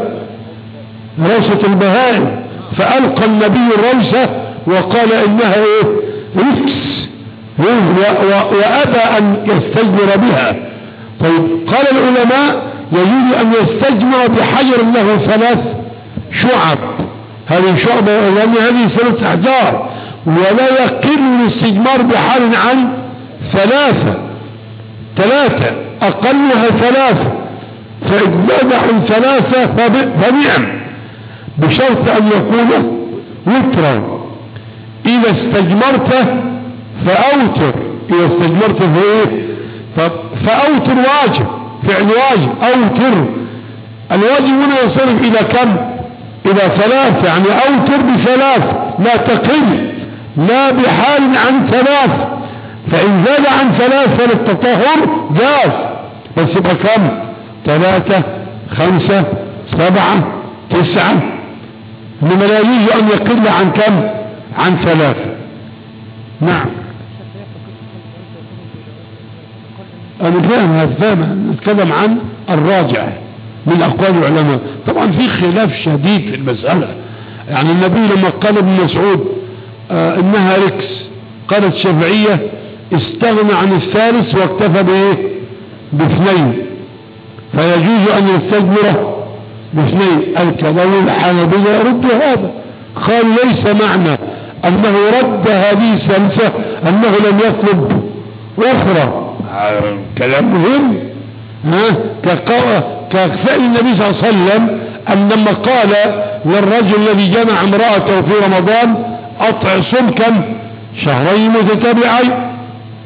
روثة البهائم. فألقى النبي الروثة وقال إنها إيه؟ ركس وأبى أن يستجمر بها. طيب قال العلماء يجوز أن يستجمر بحجر له ثلاث شعب. هذه شعبة لأن هذه ثلاث أحجار ولا يقل الاستجمار بحال عن ثلاثة. ثلاثة أقلها ثلاثة. زاد عن ثلاثة فنعم بشرط أن يكون وترا. إذا استجمرت فأوتر إذا استجمرت فإيه؟ فأوتر واجب. فعل واجب أوتر الواجب هنا يصرف إلى كم؟ إلى ثلاث يعني أوتر بثلاث لا تقل. لا بحال عن ثلاث. فإن زاد عن ثلاث فللتطهر جاز. بس يبقى كم؟ ثلاثة خمسة سبعة تسعة. لما لا يجي أن يقل عن كم؟ عن ثلاثة نعم. أنا فاهم هذا فاهم. نتكلم عن الراجع من أقوال العلماء. طبعا في خلاف شديد في المسألة. يعني النبي لما قال ابن مسعود آه إنها ركس قالت الشافعية استغنى عن الثالث واكتفى بإيه؟ باثنين. فيجوز أن يستجمر باثنين. الكلام الحنبية يرد هذا. قال ليس معنى أنه رد هذه الثالثة أنه لم يطلب أخرى. كلام مهم ها كفعل النبي صلى الله عليه وسلم أن لما قال للرجل الذي جمع امرأته في رمضان أطع صم كم شهرين متتابعين.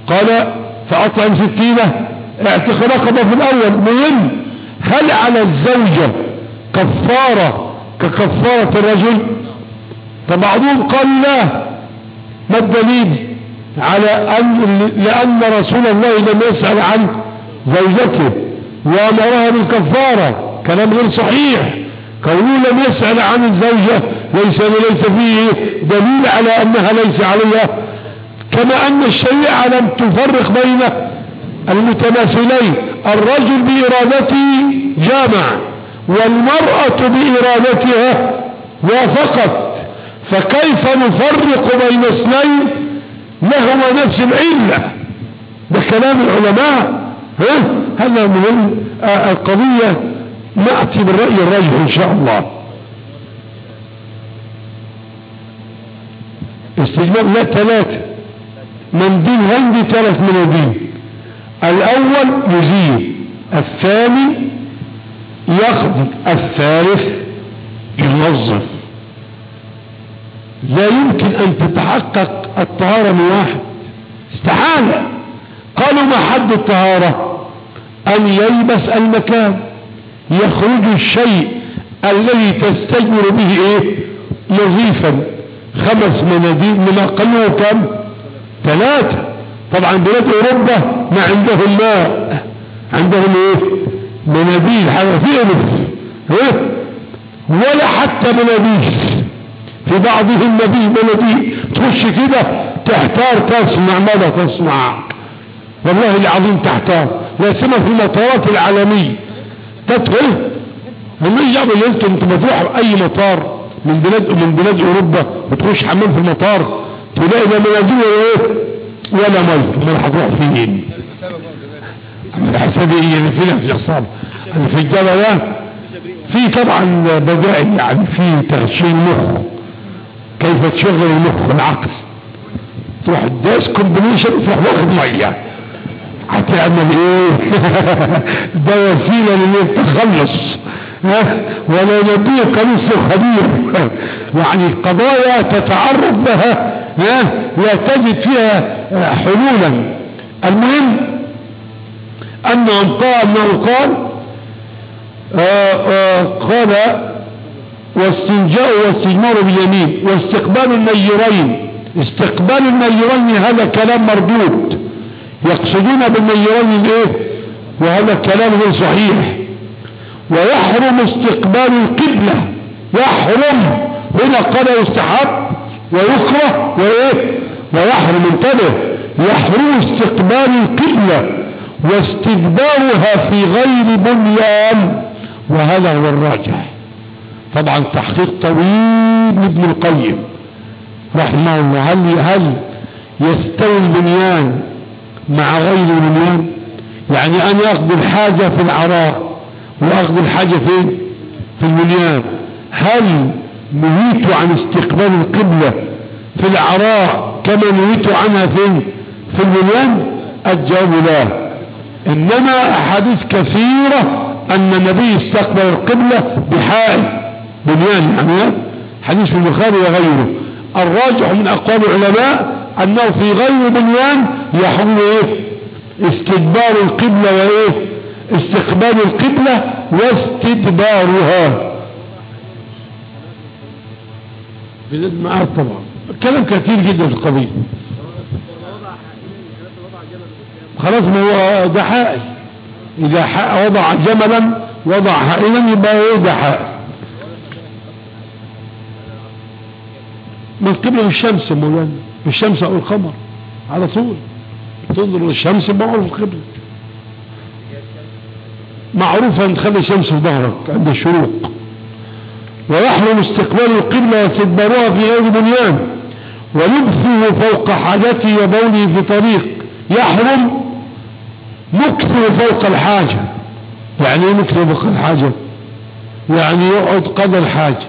قال فأطعم ستينة. اعتق رقبة في الأول. مهم. هل على الزوجة كفارة ككفارة الرجل؟ فبعضهم قال لا. ما الدليل؟ على أن لأن رسول الله لم يسأل عن زوجته وأمرها بالكفارة. كلام غير صحيح. كونه لم يسأل عن الزوجة ليس ليس فيه دليل على أنها ليس عليها. كما أن الشريعة لم تفرق بين المتماثلين. الرجل بإرادته جامع والمرأة بإرادتها وافقت. فكيف نفرق بين اثنين لهما نفس العلة؟ ده كلام العلماء ها؟ هذا مهم آه القضية نأتي بالرأي الراجح إن شاء الله. استجمار لا ثلاثة منديل هندي ثلاث مناديل الأول يزيل الثاني يخضي الثالث ينظف. لا يمكن أن تتحقق الطهارة من واحد. استحالة. قالوا ما حد الطهارة؟ أن يلبس المكان. يخرج الشيء الذي تستجمر به إيه؟ نظيفا. خمس مناديل من اقله كم ثلاثة. طبعا بلاد أوروبا ما عندهم ماء. عندهم إيه؟ مناديل. الف إيه؟ ولا حتى مناديل. في بعضهم نبي مناديل تخش كده تحتار تصنع ماذا تصنع والله العظيم تحتار. لا سمى في المطارات العالمية. تدخل هم يعمل أنتوا أنتوا بتروحوا أي مطار من بلاد من بلاد أوروبا وتخش حمام في المطار تلاقي ده مناديل إيه؟ ولا ميه ما هتروح فين؟ الحسابية اللي فينا في الاقصاب في الجبل ده في طبعا بدائل يعني في تغشيل مخ. كيف تشغل المخ العقل تروح داس كومبينيشن تروح واخد مية. هتعمل إيه؟ ده وسيلة للتخلص ولا نبي قميص خبير. يعني قضايا تتعرض لها لا تجد فيها حلولا. المهم انهم قال انه قال آآ آآ قال واستنجاء واستجمار باليمين واستقبال النيرين استقبال النيرين هذا كلام مردود. يقصدون بالنيرين الايه وهذا كلام غير صحيح. ويحرم استقبال القبلة. يحرم. هنا قال يستحب ويكره وإيه؟ ويحرم. انتبه. يحرم استقبال القبلة واستدبارها في غير بنيان. وهذا هو الراجح. طبعا تحقيق طويل لابن القيم رحمه الله. هل هل يستوي البنيان مع غير البنيان؟ يعني أن يقضي الحاجة في العراء وأخذ الحاجة فين في البنيان. هل نهيت عن استقبال القبلة في العراء كما نهيت عنها في في البنيان؟ الجواب لا. إنما أحاديث كثيرة أن النبي استقبل القبلة بحائل. بنيان يعني حديث في البخاري وغيره. الراجح من أقوال العلماء أنه في غير بنيان يحرم إيه؟ استدبار القبلة وإيه؟ استقبال القبلة واستدبارها. بلاد معاه طبعا. كلام كثير جدا في القضية. خلاص ما هو ده حائل اذا وضع جملا وضع حائلا يبقى إيه ده حائل من قبل الشمس مولانا الشمس أو القمر على طول. تنظر للشمس معروف القبلة معروف أن تخلي الشمس في ظهرك عند الشروق. ويحرم استقبال القبلة واستدبارها في غير بنيان ولبثه فوق حاجته وبوله في طريق. يحرم مكثه فوق الحاجة. يعني إيه مكثه فوق الحاجة؟ يعني يقعد قدر الحاجة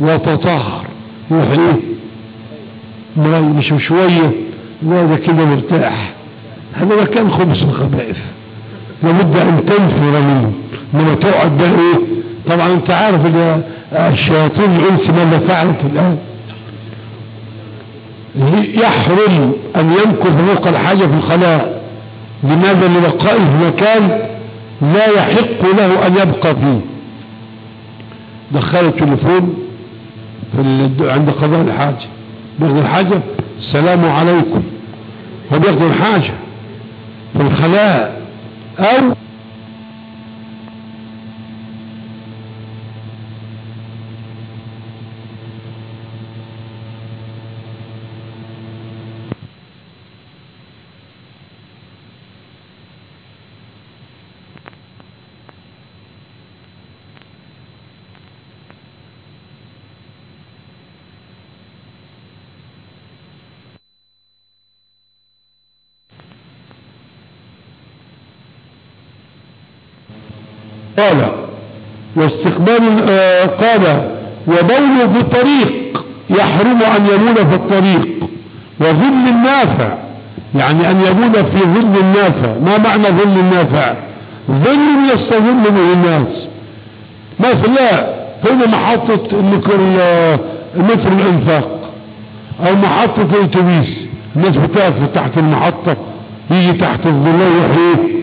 ويتطهر يحييه. مش شوية لا ده كده مرتاح. هذا كان خبز الخبائث. لابد أن تنفر منه لما تقعد ده إيه طبعا أنت عارف الشياطين الإنس ماذا فعلت الآن؟ يحرم أن يمكث فوق الحاجة في الخلاء. لماذا؟ لبقائه في مكان لا يحق له أن يبقى فيه. دخل التليفون في عند قضاء الحاجة. بياخد الحاجة السلام عليكم. هو الحاجة في الخلاء أو قال واستقبال آه قال وبول في الطريق يحرم أن يبول في الطريق وظل النافع يعني أن يبول في ظل النافع. ما معنى ظل النافع؟ ظل يستظل به الناس. مثلا هنا محطة متر الأنفاق أو محطة الأتوبيس. الناس بتقف تحت المحطة يجي تحت الظلال يحيي.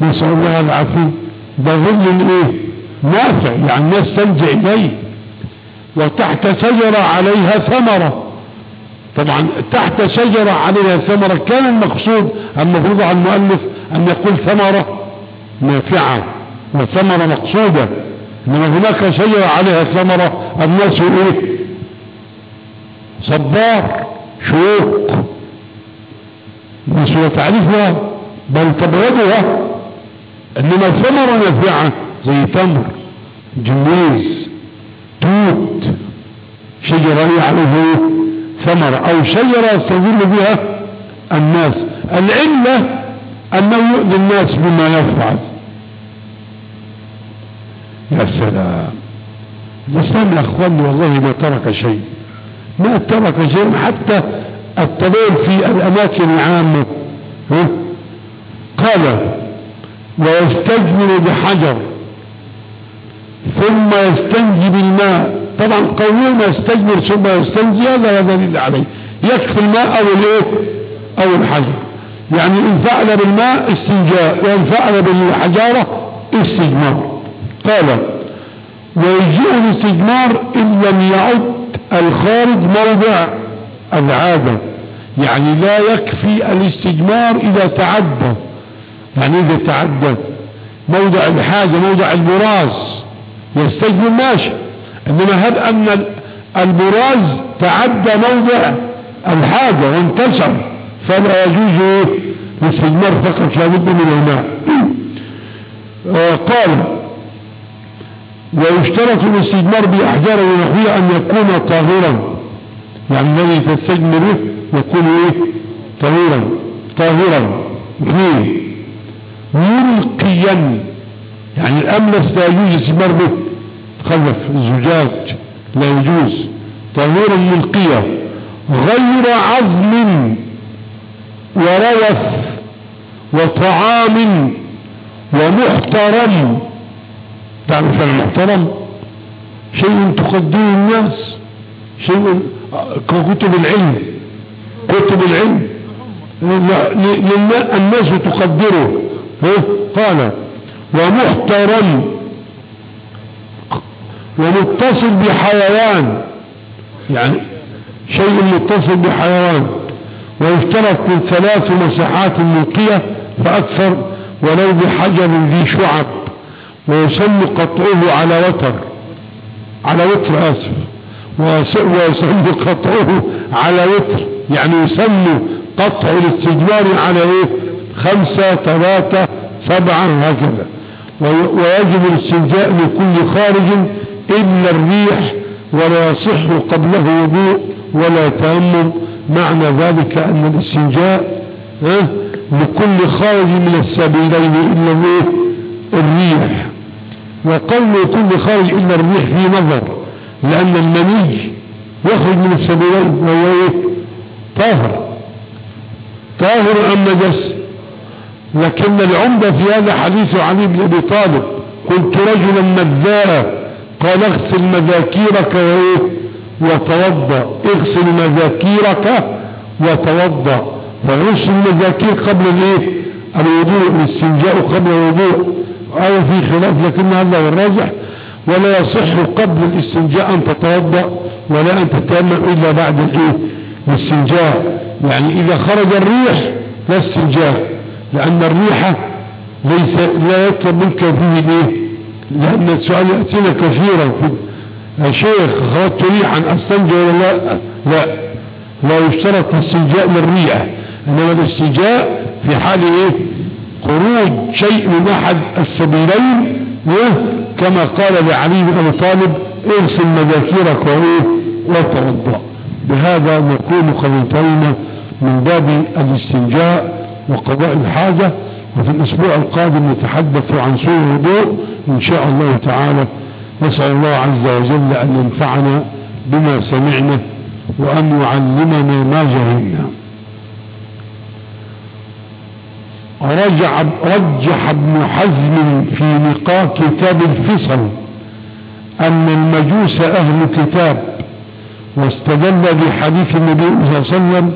نسأل الله العافية. ده ظل إيه؟ نافع يعني الناس تلجأ إليه. وتحت شجرة عليها ثمرة. طبعا تحت شجرة عليها ثمرة. كان المقصود المفروض على المؤلف أن يقول ثمرة نافعة وثمرة مقصودة. إنما هناك شجرة عليها ثمرة. الناس إيه؟ صبار شوق الناس تعرفها بل تبغضها. إنما ثمرة نافعة زي تمر جميز توت شجرة عليه ثمرة أو شجرة يستظل بها الناس. العلة أنه يؤذي الناس بما يفعل. يا سلام. الاسلام يا أخواني والله ما ترك شيء. ما ترك شيء حتى التبين في الأماكن العامة. ها؟ قال ويستجمل بحجر ثم يستنجي بالماء. طبعا قولنا يستجمل ثم يستنجي هذا لا دليل عليه. يكفي الماء أو الإيه؟ أو الحجر. يعني إن فعل بالماء استنجاء وإن فعل بالحجارة استجمار. قال ويجيء الاستجمار إن لم يعد الخارج موضع العادة. يعني لا يكفي الاستجمار إذا تعدى. يعني اذا تعدى موضع الحاجة موضع البراز يستجمل ماشي. إنما هب أن البراز تعدى موضع الحاجة وانتشر فلا يجوز الاستجمار فقط لابد من الماء. آه قال ويشترط الاستجمار بأحجار ونحوية أن يكون طاهرا. يعني الذي تستجمر يكون إيه؟ طاهرا. طاهرا. اثنين ملقيا. يعني الاملس لا يجوز استجمار به خلف الزجاج لا يجوز. طهورا ملقية غير عظم وروث وطعام ومحترم. تعرف المحترم شيء تقدمه الناس. شيء ككتب العلم. كتب العلم. الناس تقدره. قال ومحترم. ومتصل بحيوان. يعني شيء متصل بحيوان. ويشترط من ثلاث مساحات ملقية فأكثر ولو بحجر ذي شعب. ويسمى قطعه على وتر. على وتر آسف. ويسمى قطعه على وتر. يعني يسمى قطع الاستجمار على إيه؟ خمسة ثلاثة سبعة هكذا. ويجب الاستنجاء لكل خارج إلا الريح ولا يصح قبله وضوء ولا تأمم معنى ذلك أن الاستنجاء لكل خارج من السبيلين إلا الريح وقول كل خارج إلا الريح في نظر لأن المني يخرج من السبيلين وهو إيه؟ طاهر. طاهر أم نجس؟ لكن العمدة في هذا حديث علي بن أبي طالب. كنت رجلا مذاء قال اغسل مذاكيرك وايه وتوضأ. اغسل مذاكيرك وتوضأ. فغسل المذاكير قبل الإيه؟ الوضوء الاستنجاء قبل الوضوء. آية في خلاف لكن هذا هو الراجح. ولا يصح قبل الاستنجاء أن تتوضأ ولا أن تتيمم إلا بعد الإيه؟ الاستنجاء. يعني إذا خرج الريح لا استنجاء. لأن الريحة ليس لا يطلب منك فيه الايه لأن السؤال يأتينا كثيرا. يا شيخ خرجت ريحا أستنجى ولا لا؟ لا. لا يشترط الاستنجاء للريح إنما الاستنجاء في حال إيه؟ خروج شيء من أحد السبيلين إيه؟ كما قال لعلي بن أبي طالب ارسل مذاكيرك وإيه؟ وتوضأ. بهذا نكون قد من باب الاستنجاء. وقضاء الحاجة وفي الأسبوع القادم نتحدث عن سوء الوضوء. إن شاء الله تعالى نسأل الله عز وجل أن ينفعنا بما سمعنا وأن يعلمنا ما جهلنا. رجع رجح ابن حزم في لقاء كتاب الفصل أن المجوس أهل كتاب واستدل بحديث النبي صلى الله عليه وسلم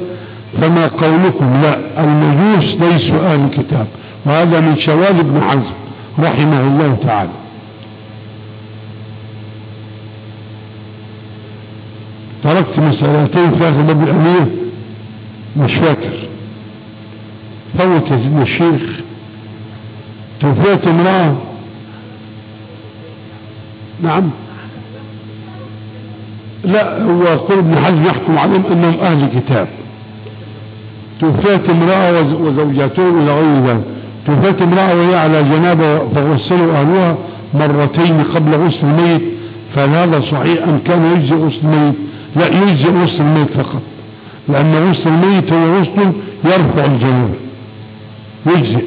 فما قولكم؟ لا. المجوس ليسوا أهل كتاب وهذا من شواذ ابن حزم رحمه الله تعالى. تركت مسألتين في باب الأمير مش فاكر فوت الشيخ. توفيت امرأة. نعم. لا هو قول ابن حزم يحكم عليهم أنهم أهل كتاب. توفيت امرأة وزوجته إلى غير ذلك توفيت امرأة وهي على جنابة فغسلوا أهلها مرتين قبل غسل الميت. فهل هذا صحيح أم كان يجزي غسل الميت. لا يجزي غسل الميت فقط. لأن غسل الميت هو غسل يرفع الجنابة يجزي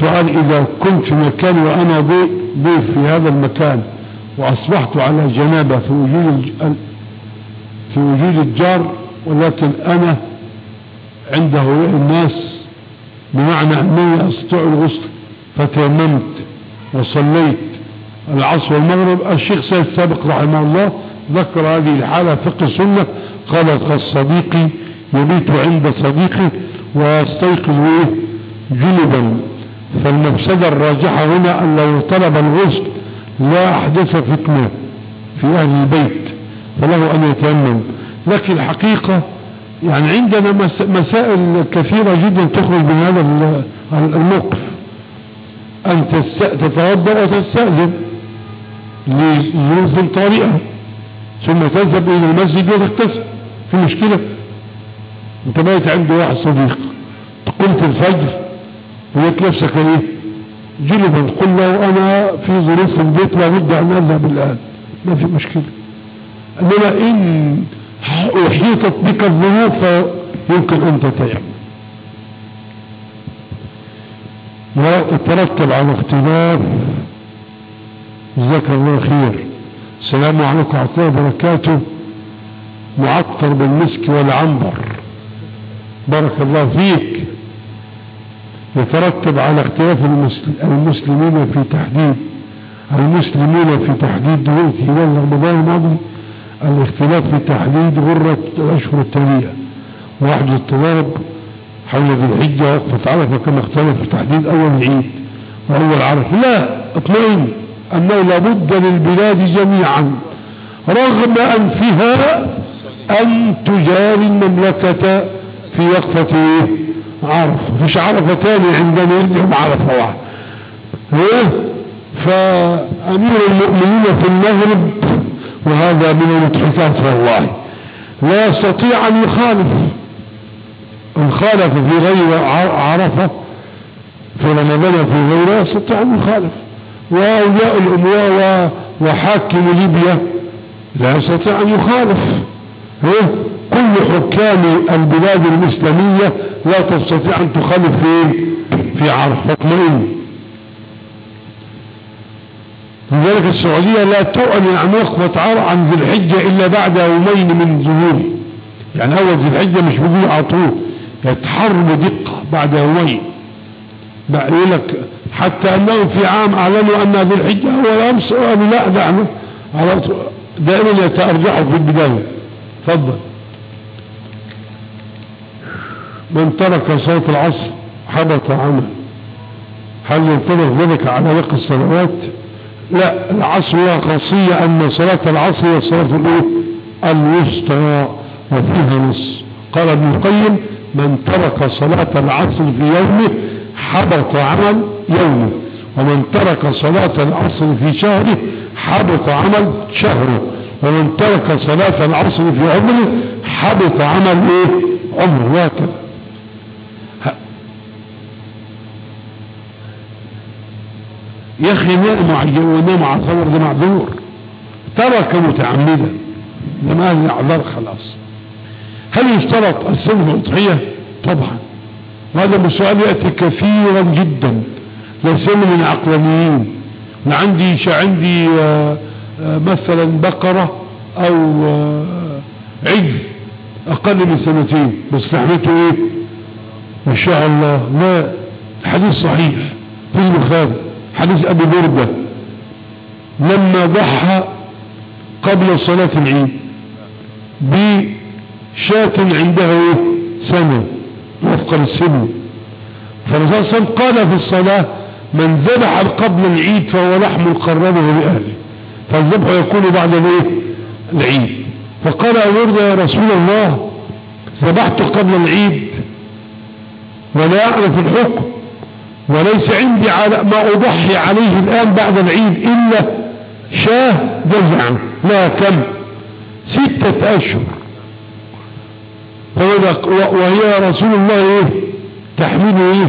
سؤال إذا كنت في مكان وأنا ضيف في هذا المكان وأصبحت على جنابة في وجود في وجود الجار ولكن أنا عند هؤلاء الناس بمعنى أنني أستطيع الغسل. فتيممت وصليت العصر والمغرب. الشيخ سيد السابق رحمه الله ذكر هذه الحالة فقه السنة. قال الصديقي يبيت عند صديقه ويستيقظ جنبا. فالمفسدة الراجحة هنا أن لو طلب الغسل لا أحدث فتنة في أهل البيت فله أن يتيمم. لكن الحقيقة يعني عندنا مسائل كثيرة جدا تخرج من هذا الموقف. أن تتوضأ وتستأذن لظروف طارئة ثم تذهب إلى المسجد وتغتسل. في مشكلة؟ أنت بايت عند واحد صديق قلت الفجر ولقيت نفسك إيه؟ جلبا قل له أنا في ظروف البيت لابد أن أذهب الآن. ما في مشكلة. إنما إن أحيطت بك الظروف فيمكن أن تتيمم ويترتب على اختلاف جزاك الله خير. السلام عليكم ورحمة الله وبركاته. معطر بالمسك والعنبر. بارك الله فيك. يترتب على اختلاف المسلمين في تحديد المسلمين في تحديد دول هلال رمضان الماضي. الاختلاف في تحديد غرة الأشهر التالية واحد التضارب حول ذي الحجة وقفة عرفة كما اختلف في تحديد أول العيد. وأول عرفة لا اطمئن أنه لابد للبلاد جميعا رغم أنفها أن تجاري المملكة في وقفة عرفة مش عرفة تاني عندنا يرجعوا عرفة واحد إيه؟ فأمير المؤمنين في المغرب وهذا من المضحكات والله. لا يستطيع أن يخالف. إن خالف في غير عرفة في رمضان في غيره يستطيع أن يخالف. وأولياء الأموال وحاكم ليبيا لا يستطيع أن يخالف؟ كل حكام البلاد الإسلامية لا تستطيع أن تخالف في في عرفة. اطمئن لذلك السعودية لا تؤمن عن عرف عن ذي الحجة إلا بعد يومين من ظهوره يعني أول ذي الحجة مش بيقول على طول يتحرم بدقة بعد يومين. يقول لك حتى أنهم في عام أعلنوا أن ذي الحجة أول أمس قالوا لا دعنا دائما يتأرجحوا في البداية. تفضل. من ترك صلاة العصر حبط عمل. هل ينطبق ذلك على باقي الصلوات لا العصر خاصية أن صلاة العصر هي صلاة الوسطى وفيها نص. قال ابن القيم من ترك صلاة العصر في يومه حبط عمل يومه ومن ترك صلاة العصر في شهره حبط عمل شهره ومن ترك صلاة العصر في عمره حبط عمل إيه؟ عمره. هكذا يا أخي على صور ده معذور ترك متعمدا. ده ما اعذار خلاص. هل يشترط السنة الأضحية طبعا. وهذا السؤال يأتي كثيرا جدا. ليس من العقلانيين عندي عندي آه، آه، مثلا بقرة أو آه، عجل أقل من سنتين. بس فهمته إيه؟ ما شاء الله. لا الحديث صحيح. في البخاري حديث أبي بردة لما ضحى قبل صلاة العيد بشاة عندها إيه سنة وفق السن. فالرسول قال في الصلاة من ذبح قبل العيد فهو لحم قربه لأهله فالذبح يكون بعد الايه العيد. فقال أورد يا رسول الله ذبحت قبل العيد ولا أعرف الحكم. وليس عندي على ما أضحي عليه الآن بعد العيد إلا شاه جزعا. لا كم؟ ستة أشهر. وهي رسول الله إيه؟ تحمل إيه؟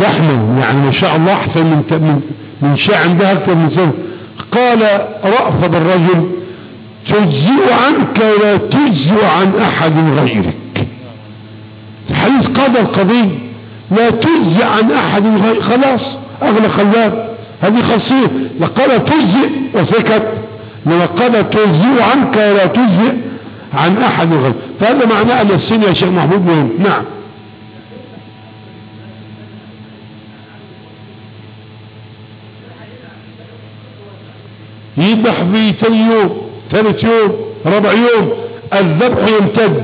لحمه يعني ما شاء الله أحسن من من شاء عندها أكثر من سنة. قال رأفض الرجل تجزئ عنك ولا تجزئ عن أحد غيرك. حديث قضى القضية لا تجزئ عن أحد خلاص أغلى خلاب هذه خاصية لقال تجزئ وسكت. لقال تجزئ عنك ولا تجزئ عن أحد غيرك. فهذا معناه أن السن يا شيخ محمود مهم. نعم. يذبح في ثاني يوم ثالث يوم ربع يوم. الذبح يمتد.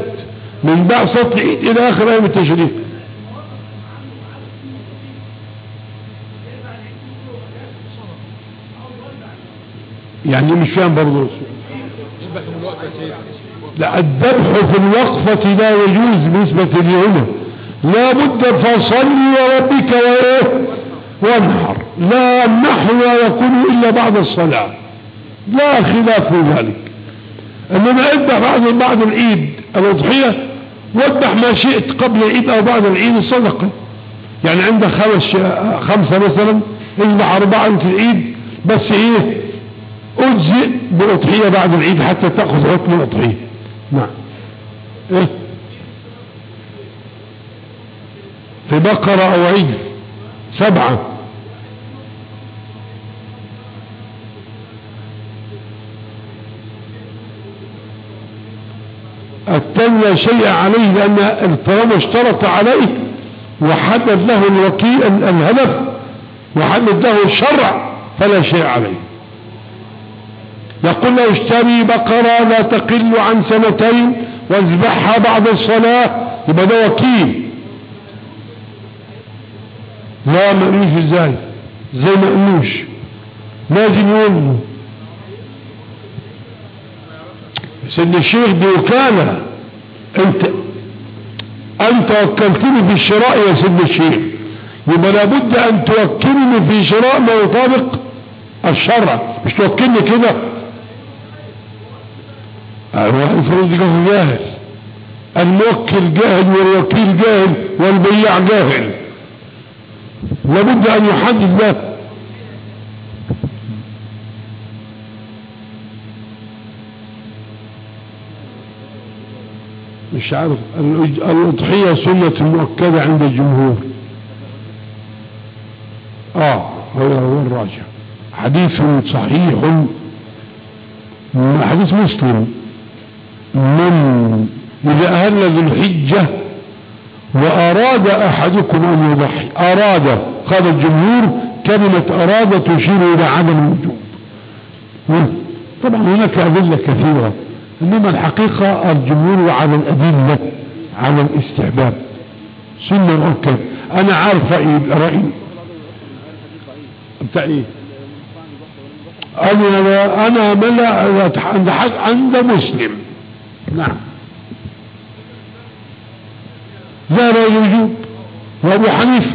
من بعد العيد إلى آخر أيام التشريق. يعني مش فاهم برضه لا الذبح في الوقفة لا يجوز بالنسبة لهنا لا بد فصل وربك وإيه؟ وانحر. لا النحر يكون إلا بعد الصلاة. لا خلاف في ذلك. إنما اذبح بعد بعد العيد الأضحية وذبح ما شئت قبل العيد أو بعد العيد الصدقة. يعني عندك خمس خمسة مثلا اذبح أربعة في العيد بس إيه؟ أجزئ بالاضحية بعد العيد حتى تأخذ حكم الاضحية نعم. إيه؟ في بقرة أو عيد. سبعة. التن لا شيء عليه لأن طالما اشترط عليه وحدد له الوكيل الهدف وحدد له الشرع فلا شيء عليه. يقول له اشتري بقرة لا تقل عن سنتين واذبحها بعد الصلاة. يبقى ده وكيل. لا مأنوش إزاي؟ زي مأنوش لازم يقول له سيد الشيخ دي وكالة. انت انت وكلتني في الشراء يا سيد الشيخ. يبقى لابد أن توكلني في شراء ما يطابق الشرع. مش توكلني كده؟ افرض جاهل الموكل جاهل والوكيل جاهل والبياع جاهل. لابد أن يحدد له مش عارف الأضحية سنة مؤكدة عند الجمهور. آه هو هو الراجع حديث صحيح. حديث مسلم. من إذا أهل ذو الحجة وأراد أحدكم أن يضحي. أراد. قال الجمهور كلمة أراد تشير إلى عدم الوجوب طبعا هناك أدلة كثيرة. إنما الحقيقة الجمهور على الأدلة على الاستحباب. سنة مؤكد أنا عارف رأيي بتاع إيه أنا أنا ملا عند مسلم. نعم. ذهب الوجوب وابو حنيفه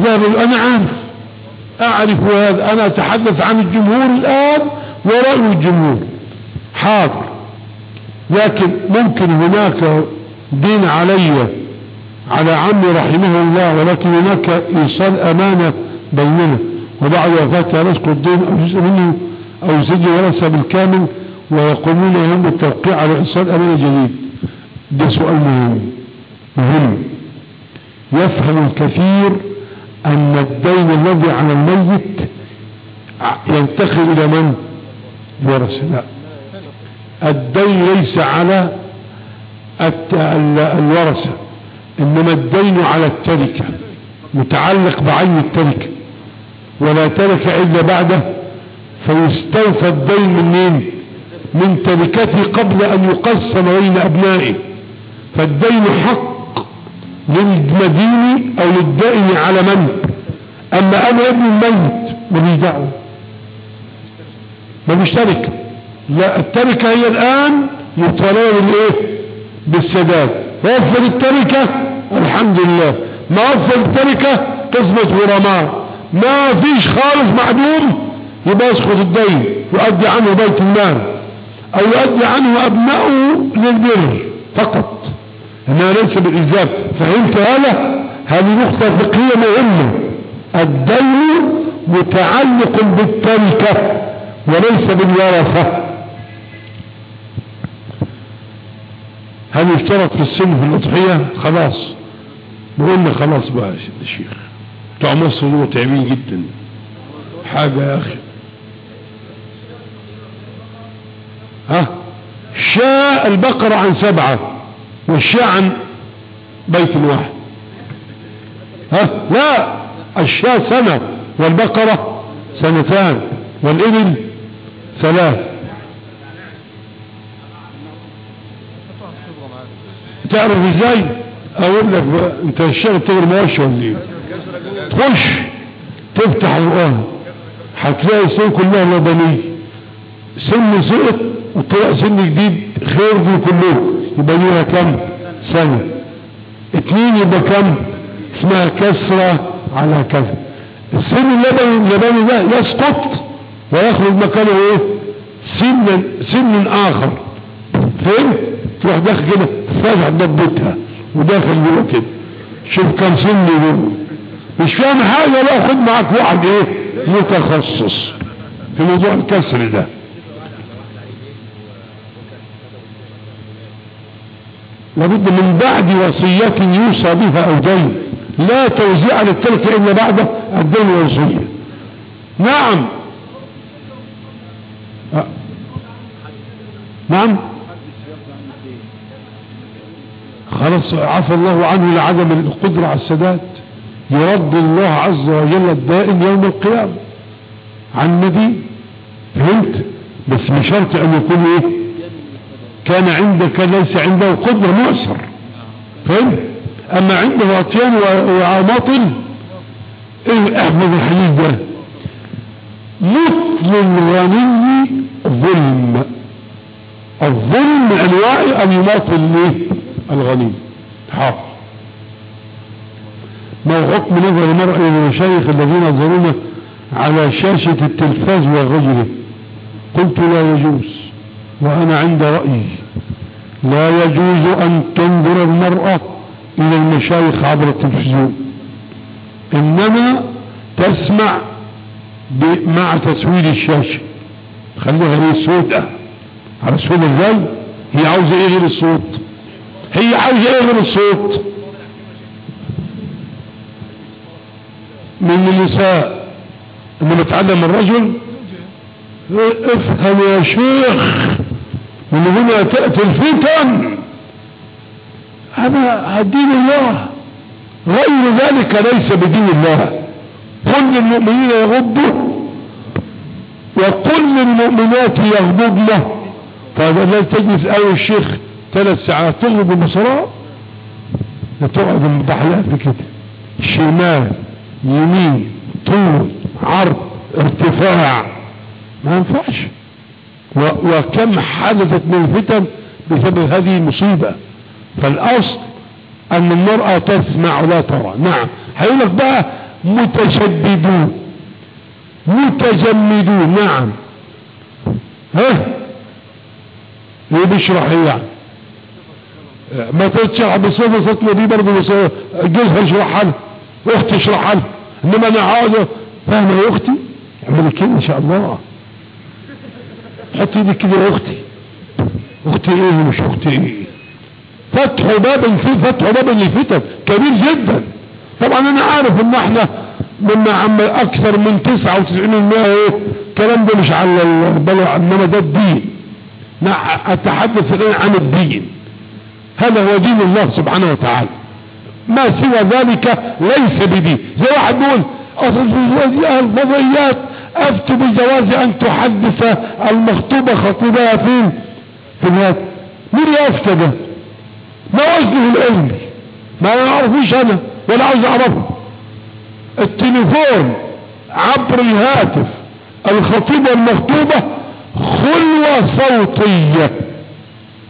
ذهب أنا عارف أعرف هذا أنا أتحدث عن الجمهور الآن ورأي الجمهور. حاضر. لكن ممكن هناك دين علي على عمي رحمه الله ولكن هناك ايصال أمانة بيننا. وبعد وفاتها نسقط الدين أو جزء منه أو يسجل ورثة بالكامل ويقومون يهم التوقيع على ايصال امانة جديد. ده سؤال مهم. مهم. يفهم الكثير أن الدين الذي على الميت ينتقل إلى من؟ ورث لا الدين ليس على الورثة إنما الدين على التركة متعلق بعين التركة. ولا ترك إلا بعده. فيستوفى الدين من مين؟ من تركته قبل أن يقسم بين أبنائه فالدين حق للمدين أو للدائن على من؟ أما أنا ابن الميت ماليش دعوة. ماليش تركه لا التركة هي الآن مطالبه بالايه بالسداد. وفر التركة؟ الحمد لله. ما وفر التركة؟ قسمة غرماء. ما فيش خالص معدوم يبقى يسقط الدين يؤدي عنه بيت المال. أو يؤدي عنه ابنائه للبر فقط. انها ليس بالإجابة فهمت هذا هذه نقطة فقهية مهمة. الدين متعلق بالتركة وليس بالورثة. هل يشترط في السن في الأضحية؟ خلاص. بقولنا خلاص بقى يا الشيخ بتوع مصر دول متعبين جدا. حاجة يا أخي. ها؟ شاء البقرة عن سبعة والشاء عن بيت واحد. ها؟ لا الشاء سنة والبقرة سنتان والإبل ثلاث. تعرف إزاي؟ أقول لك أنت الشغل تغير موش ولا إيه؟ تخش تفتح القرآن هتلاقي السن كلها لبنية. سن سقط وطلع سن جديد خير دي كلهم يبقى ليها كم سنة؟ اتنين يبقى كم؟ اسمها كسرة على كذا. السن اللبني اللبني ده يسقط ويخرج مكانه إيه؟ سن سن آخر. فهمت تروح داخل كده فاتح ضبطها وداخل جوه كده. شوف كم سن دول مش فاهم حاجة لا خد معاك واحد إيه؟ متخصص في موضوع الكسر ده. لابد من بعد وصية يوصى بها أو دين لا توزيع للترك إلا بعد الدين والوصية. نعم. أه. نعم. خلاص عفى الله عنه لعدم القدرة على السداد. يرد الله عز وجل الدائم يوم القيامة. عن النبي فهمت؟ بس من شرط أن يكون إيه؟ كان عندك ليس عنده قدرة مؤسر. فهمت؟ أما عنده عطيان وعماطل إيه أحمد الحديث ده؟ مثل الغني ظلم. الظلم أنواع ان يماطل ليه الغني. حاضر. ما حكم نظر المرء إلى المشايخ الذين يظهرون على شاشة التلفاز وغيره قلت لا يجوز. وأنا عند رأيي لا يجوز أن تنظر المرأة إلى المشايخ عبر التلفزيون إنما تسمع مع تسويل الشاشة خليها هي سودة على سودة إزاي هي عاوزة إيه غير الصوت؟ هي عاوزة إيه غير الصوت؟ من النساء. انما تعلم الرجل افهم يا شيخ. من هنا تأتي الفتن هذا دين الله. غير ذلك ليس بدين الله. قل للمؤمنين يغضوا وقل للمؤمنات يغضبن فهذا لا تجلس اي الشيخ ثلاث ساعات تغضب البصراء تقعد المضحيات بكده شمال يمين طول عرض ارتفاع. ما ينفعش. وكم حدثت من الفتن بسبب هذه المصيبة. فالأصل أن المرأة تسمع ولا ترى. نعم. هيقولك بقى متشددون. متجمدون. نعم. ها؟ إيه بيشرح إيه يعني. ما تشرح بصفة سطلة دي برضه جوزها يشرحها لها أختي اشرحها لها إنما أنا عاوز فاهمة يا أختي. اعملي كده إن شاء الله. حطي إيدك كده أختي. أختي إيه مش أختي إيه؟ فتح باب في فتح باب الفتن. كبير جدا. طبعا أنا عارف إن إحنا مما عم أكثر من 99% إيه الكلام ده مش على البلع إنما ده الدين. أتحدث الآن عن الدين. هذا هو دين الله سبحانه وتعالى. ما سوى ذلك ليس بدين. زي واحد بيقول الفضيات افت بجواز أن تحدث المخطوبة خطيبها فين في الوقت مين يفتى ده ما وزنه العلمي ما يعرفوش أنا ولا عاوز أعرفه. التليفون عبر الهاتف. الخطيبة المخطوبة خلوة صوتية.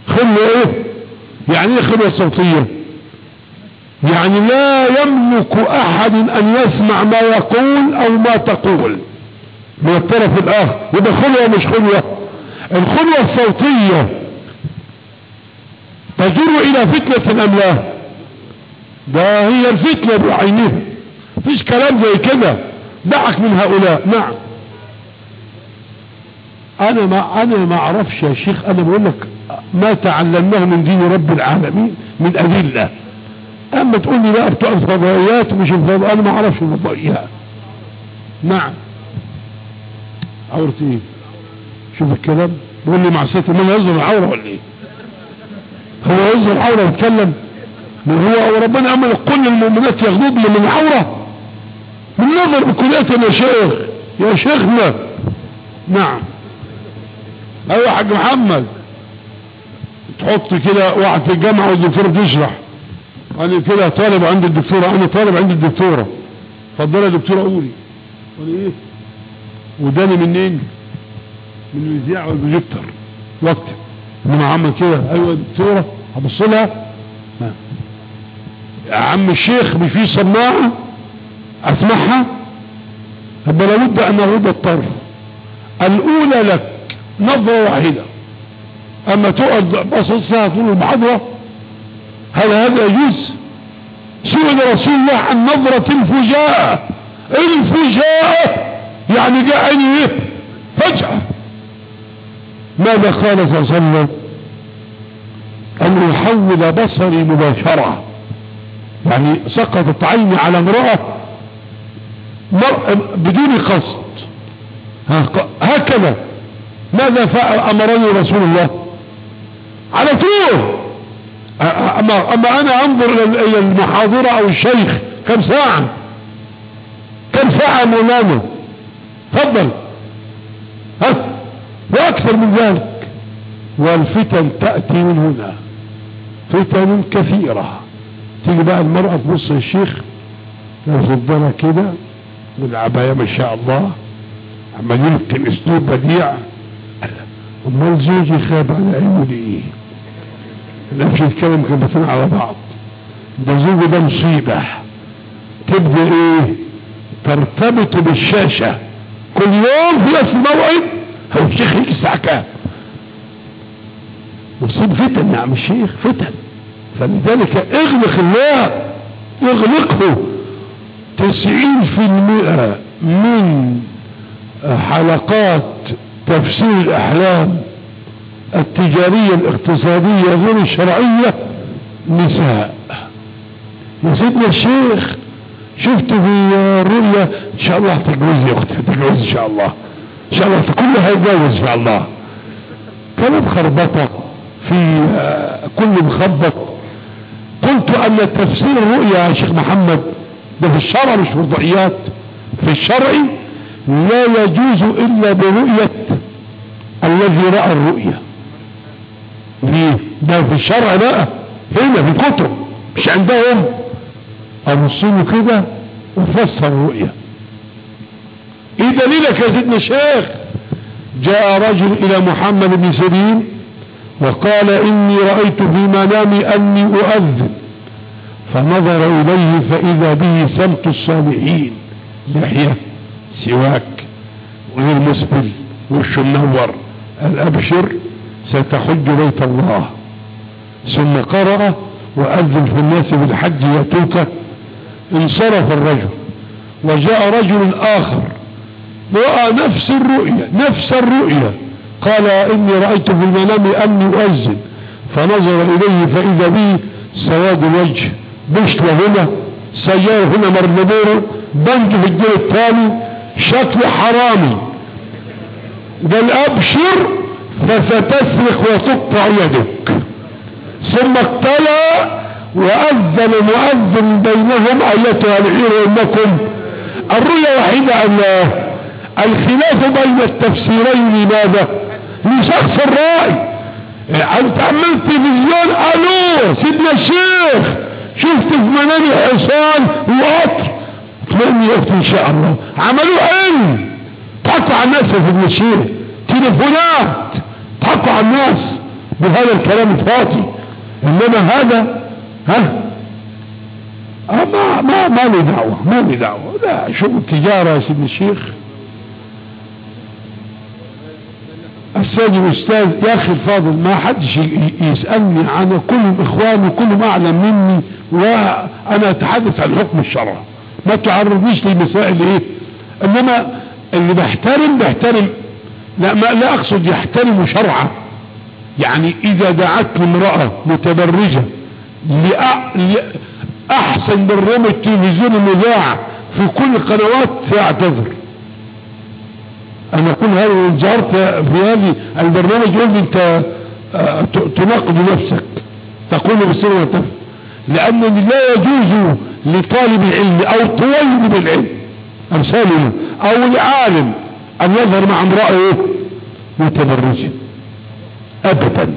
خلوة إيه؟ يعني إيه خلوة صوتية؟ يعني لا يملك أحد أن يسمع ما يقول أو ما تقول. من الطرف الآخر يبقى خلوة مش خلوة. الخلوة الصوتية تجر إلى فتنة أم لا؟ ده هي الفتنة بعينها مفيش كلام زي كده. دعك من هؤلاء؟ نعم أنا ما أنا ما أعرفش يا شيخ. أنا بقول لك ما تعلمناه من دين رب العالمين من أدلة. أما تقول لي بقى بتوع الفضائيات ومش الفضائيات أنا ما أعرفش الفضائيات نعم. عورتي. إيه شوف الكلام. بيقول لي مع ست من يظهر العورة ولا إيه؟ هو يظهر العوره ويتكلم. من هو وربنا عمل كل المؤمنات يغضبن من العورة. من نظر بكلية يا شيخ. يا شيخنا. نعم. أيوه حاج محمد. تحط كده واحد في الجامعة والدكتور بيشرح. أنا كده طالب عند الدكتورة. أنا طالب عند الدكتورة. اتفضلي يا دكتورة قولي قولي إيه؟ وداني منين من المذياع والبروجيكتور وقت إنما عمل كده. أيوه دكتورة هبص لها. عم الشيخ مش فيه سماعه اسمعها يبقى لابد أن اغض الطرف. الأولى لك نظرة واحدة. أما تقعد بصصها طول المحاضرة هل هذا يجوز؟ سئل رسول الله عن نظرة الفجاءة الفجاءة يعني جاءني إيه فجأة ماذا قال صلى الله عليه وسلم؟ أن يحول بصري مباشرة. يعني سقطت عيني على امرأة بدون قصد. هكذا. ماذا أمرني رسول الله؟ على طول. اما, أما أنا أنظر إلى المحاضرة أو الشيخ كم ساعة؟ كم ساعة مولانا؟ تفضل. ها وأكثر من ذلك. والفتن تأتي من هنا. فتن كثيرة. تيجي بقى المرأة تبص الشيخ يفضلها كده بالعباية ما شاء الله عمال يمكن اسلوب بديع. أمال زوجي خاب على عينه إيه نفس الكلام كلمتين على بعض. ده زوجي ده مصيبة. تبدأ إيه؟ ترتبط بالشاشة. كل يوم في نفس الموعد. هو الشيخ يجي الساعة كام؟ مصيب فتن يا عم الشيخ فتن فلذلك اغلق الله اغلقه. تسعين في المئة من حلقات تفسير الأحلام التجارية الاقتصادية غير الشرعية نساء. يا سيدنا الشيخ شفت في الرؤية إن شاء الله هتجوز يا أختي هتجوز إن شاء الله. إن شاء الله كلها هيتجوز إن شاء الله. كلام خربطة في كل مخبط. قلت أن تفسير الرؤيا يا شيخ محمد ده في الشرع مش في الضعيات في الشرع لا يجوز إلا برؤية الذي رأى الرؤيا. ليه ده في الشرع بقى هنا في الكتب مش عندهم. ابصوا كده وفسر الرؤيا إيه دليلك يا سيدنا الشيخ؟ جاء رجل إلى محمد بن سيرين وقال إني رأيت في منامي أني أؤذن. فنظر إليه فإذا به سمت الصالحين. لحية سواك غير مسبل وش منور. الأبشر ستحج بيت الله. ثم قرأ وأذن في الناس بالحج يأتوك انصرف الرجل وجاء رجل آخر رأى نفس الرؤية نفس الرؤية قال إني رأيت في المنام أني أؤذن فنظر إليه فإذا به سواد الوجه بشلة هنا سيارة هنا مرمدورة بنج في الجيل الثاني شكل حرامي قال أبشر فستسرق وتقطع يدك. ثم اقتلى وأذن مؤذن بينهم أيتها العير إنكم الرؤيا وحيدة الله الخلاف بين التفسيرين لماذا؟ لشخص الرأي أنت عملت تلفزيون ألو سيدنا الشيخ. شفت في منامي حصان وقطر اطمئني يا إن شاء الله. عملوا علم. ضحكوا على الناس يا سيدنا الشيخ تليفونات ضحكوا على الناس. بهذا الكلام الفاضي إنما هذا ها؟ آه ما ما ما لي دعوة ما لي دعوة. لا شو التجارة يا سيدنا الشيخ. السيد الأستاذ يا أخي الفاضل ما حدش يسألني عن كل إخواني كلهم أعلم مني وأنا أتحدث عن حكم الشرع. ما تعرضنيش لمسائل إيه؟ إنما اللي بحترم بحترم. لا ما لا أقصد يحترم شرعا يعني إذا دعتني امرأة متبرجة لأحسن برنامج تلفزيون المذاع في كل القنوات ساعتذر أنا أقول هذا وانجرت في هذه البرنامج يقول لي انت تناقض نفسك تقول بالسر والتف لأنني لا يجوز لطالب العلم أو طالب العلم امثالنا أو العالم أن يظهر مع امرأة متبرجة ابدا.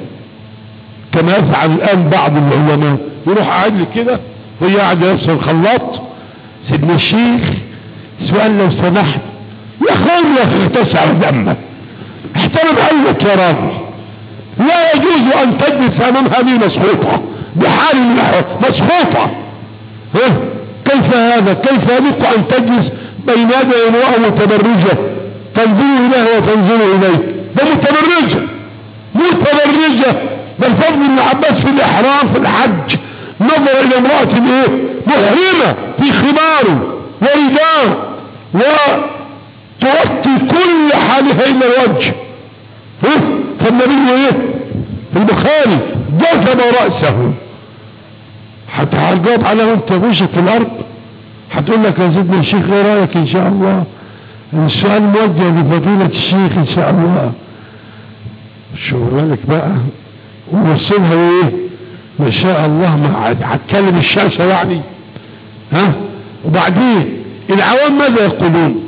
كما يفعل الآن بعض العلماء. يروح قاعد لي كده وهي قاعدة نفس الخلاط. سيدنا الشيخ سؤال لو سمحت. يا خير يا أخي تسع دمك احترم قلبك يا راجل لا يجوز أن تجلس أمام هذه مسحوطه بحال مسحوطه كيف هذا؟ كيف يليق أن تجلس بين يدي امرأة متبرجة؟ تنظر إليها وتنظر إليك. ده متبرجة. متبرجة. بل فضل ابن عباس في الاحرام في الحج نظر إلى امرأة إيه محرمة في خمار ورداء وتغطي كل حالها إلى الوجه. فالنبي إيه؟ في البخاري جذب رأسه. حتى هتجاوب على وانت وشك في الأرض. هتقول لك يا سيدنا الشيخ إيه رأيك إن شاء الله؟ السؤال موجه لفضيلة الشيخ إن شاء الله. شو بالك بقى؟ ووصلها إيه؟ ما شاء الله ما هتكلم الشاشة يعني. ها؟ وبعدين العوام ماذا يقولون؟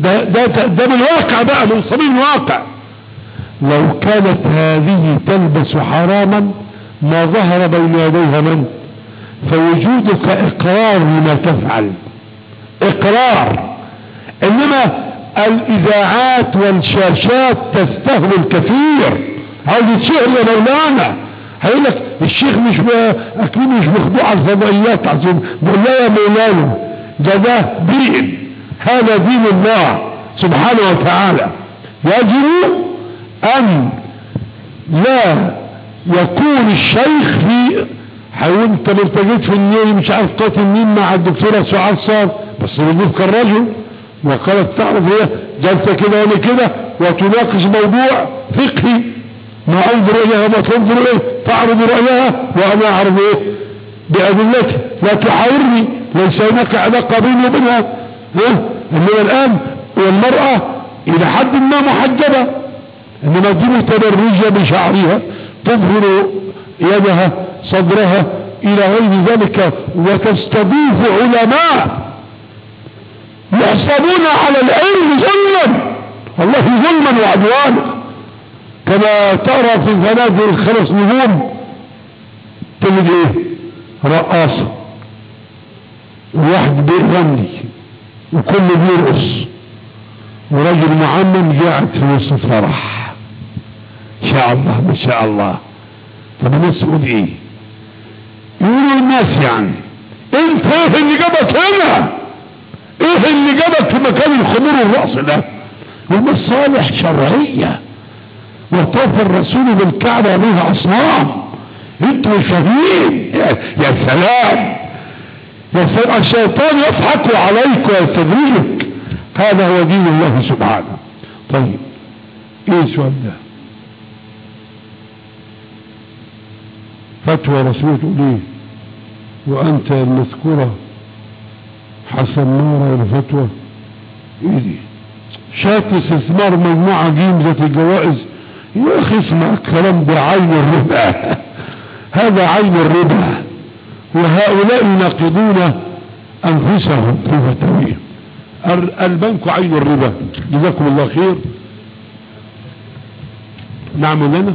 ده, ده, ده من الواقع بقى من صميم الواقع لو كانت هذه تلبس حراما ما ظهر بين يديها من؟ فوجودك إقرار لما تفعل. إقرار. إنما الإذاعات والشاشات تستهوي الكثير. هذه الشيخ يا مولانا. هيقول لك الشيخ مش أكيد مش مخدوع على الفضائيات عشان بقول يا مولانا. ده ده دين. هذا دين الله سبحانه وتعالى. يجب أن لا يكون الشيخ في حيقول انت مرتجيت في النيل مش عارف قاتل مين مع الدكتورة سعاد صار بس بنجيب كالرجل وقالت تعرف إيه جلسة كده ولا كده. وتناقش موضوع فقهي. ما أنظر إليها ما تنظر إليه تعرض رأيها وأنا أعرض إيه بأدلتها لا تحاورني ليس هناك علاقة بيني وبينها إيه؟ إنما الآن والمرأة إلى حد ما محجبة. إنما دي متبرجة بشعرها تظهر يدها صدرها إلى غير ذلك وتستضيف علماء يحسبون على العلم ظلما. والله ظلما وعدوانا. كما ترى في فنادق الخمس نجوم تجد إيه؟ رقاصة وواحد بيغني وكل بيرقص. ورجل معمم قاعد في وسط فرح إن شاء الله ما شاء الله. طب الناس تقول إيه؟ يقولوا الناس يعني أنت إيه اللي جابك هنا؟ إيه اللي جابك في مكان الخمور والرأس ده؟ المصالح شرعية. وطاف الرسول بالكعبة بها اصنام أنتوا شايفين يا سلام. يا سلام. الشيطان يضحك عليك ويستدرجك هذا هو دين الله سبحانه. طيب. إيه السؤال ده؟ فتوى رسول تقول إيه وأنت المذكورة. حسن نورة الفتوى إيه دي؟ شات استثمار مجموعة جيم ذات الجوائز. يا أخي اسمع الكلام ده عين الربا. هذا عين الربا. وهؤلاء يناقضون أنفسهم في فتاويهم البنك عين الربا. جزاكم الله خير. نعمل لنا.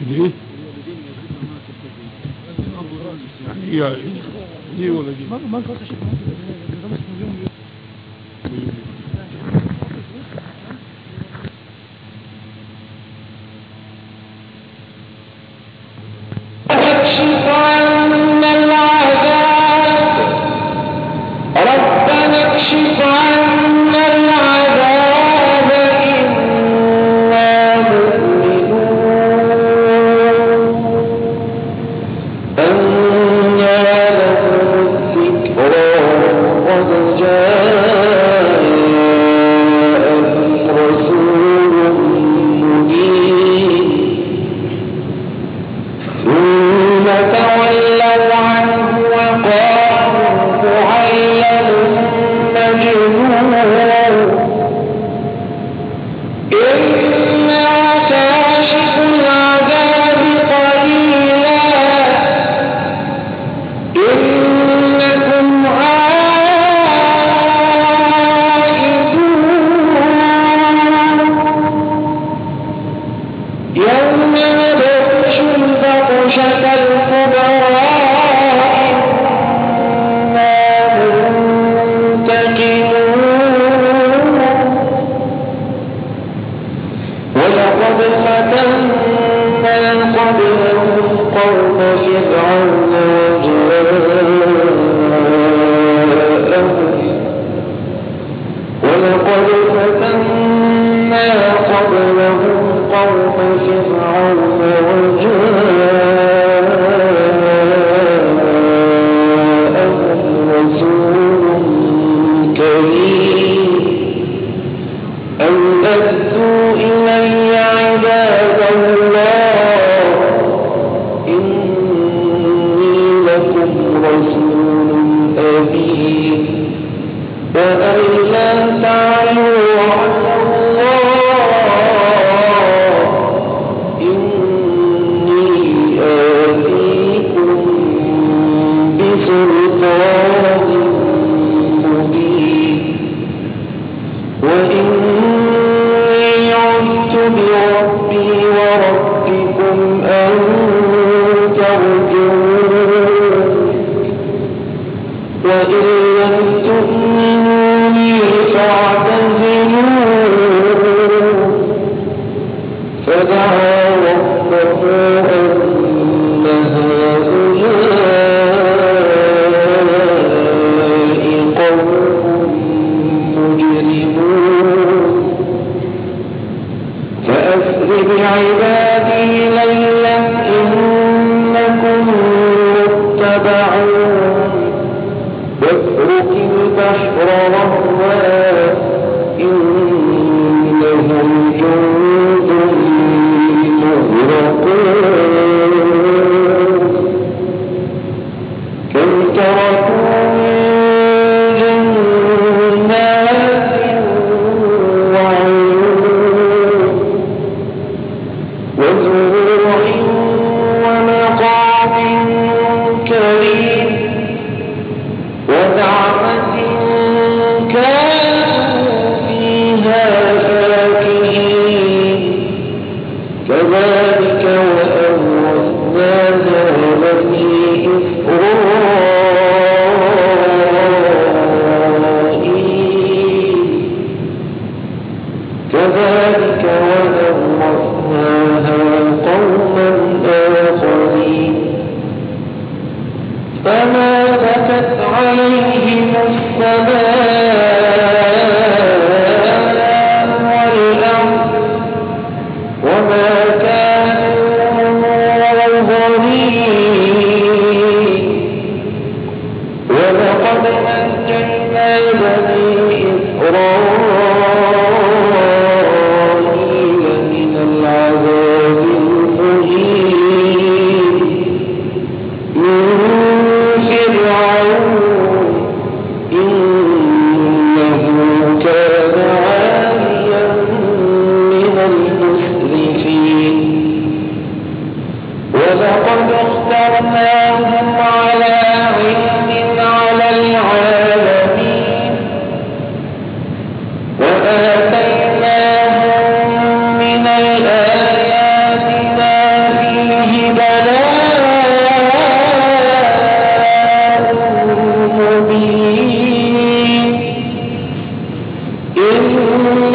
الايه يعني دي ولا دي
اكشف إن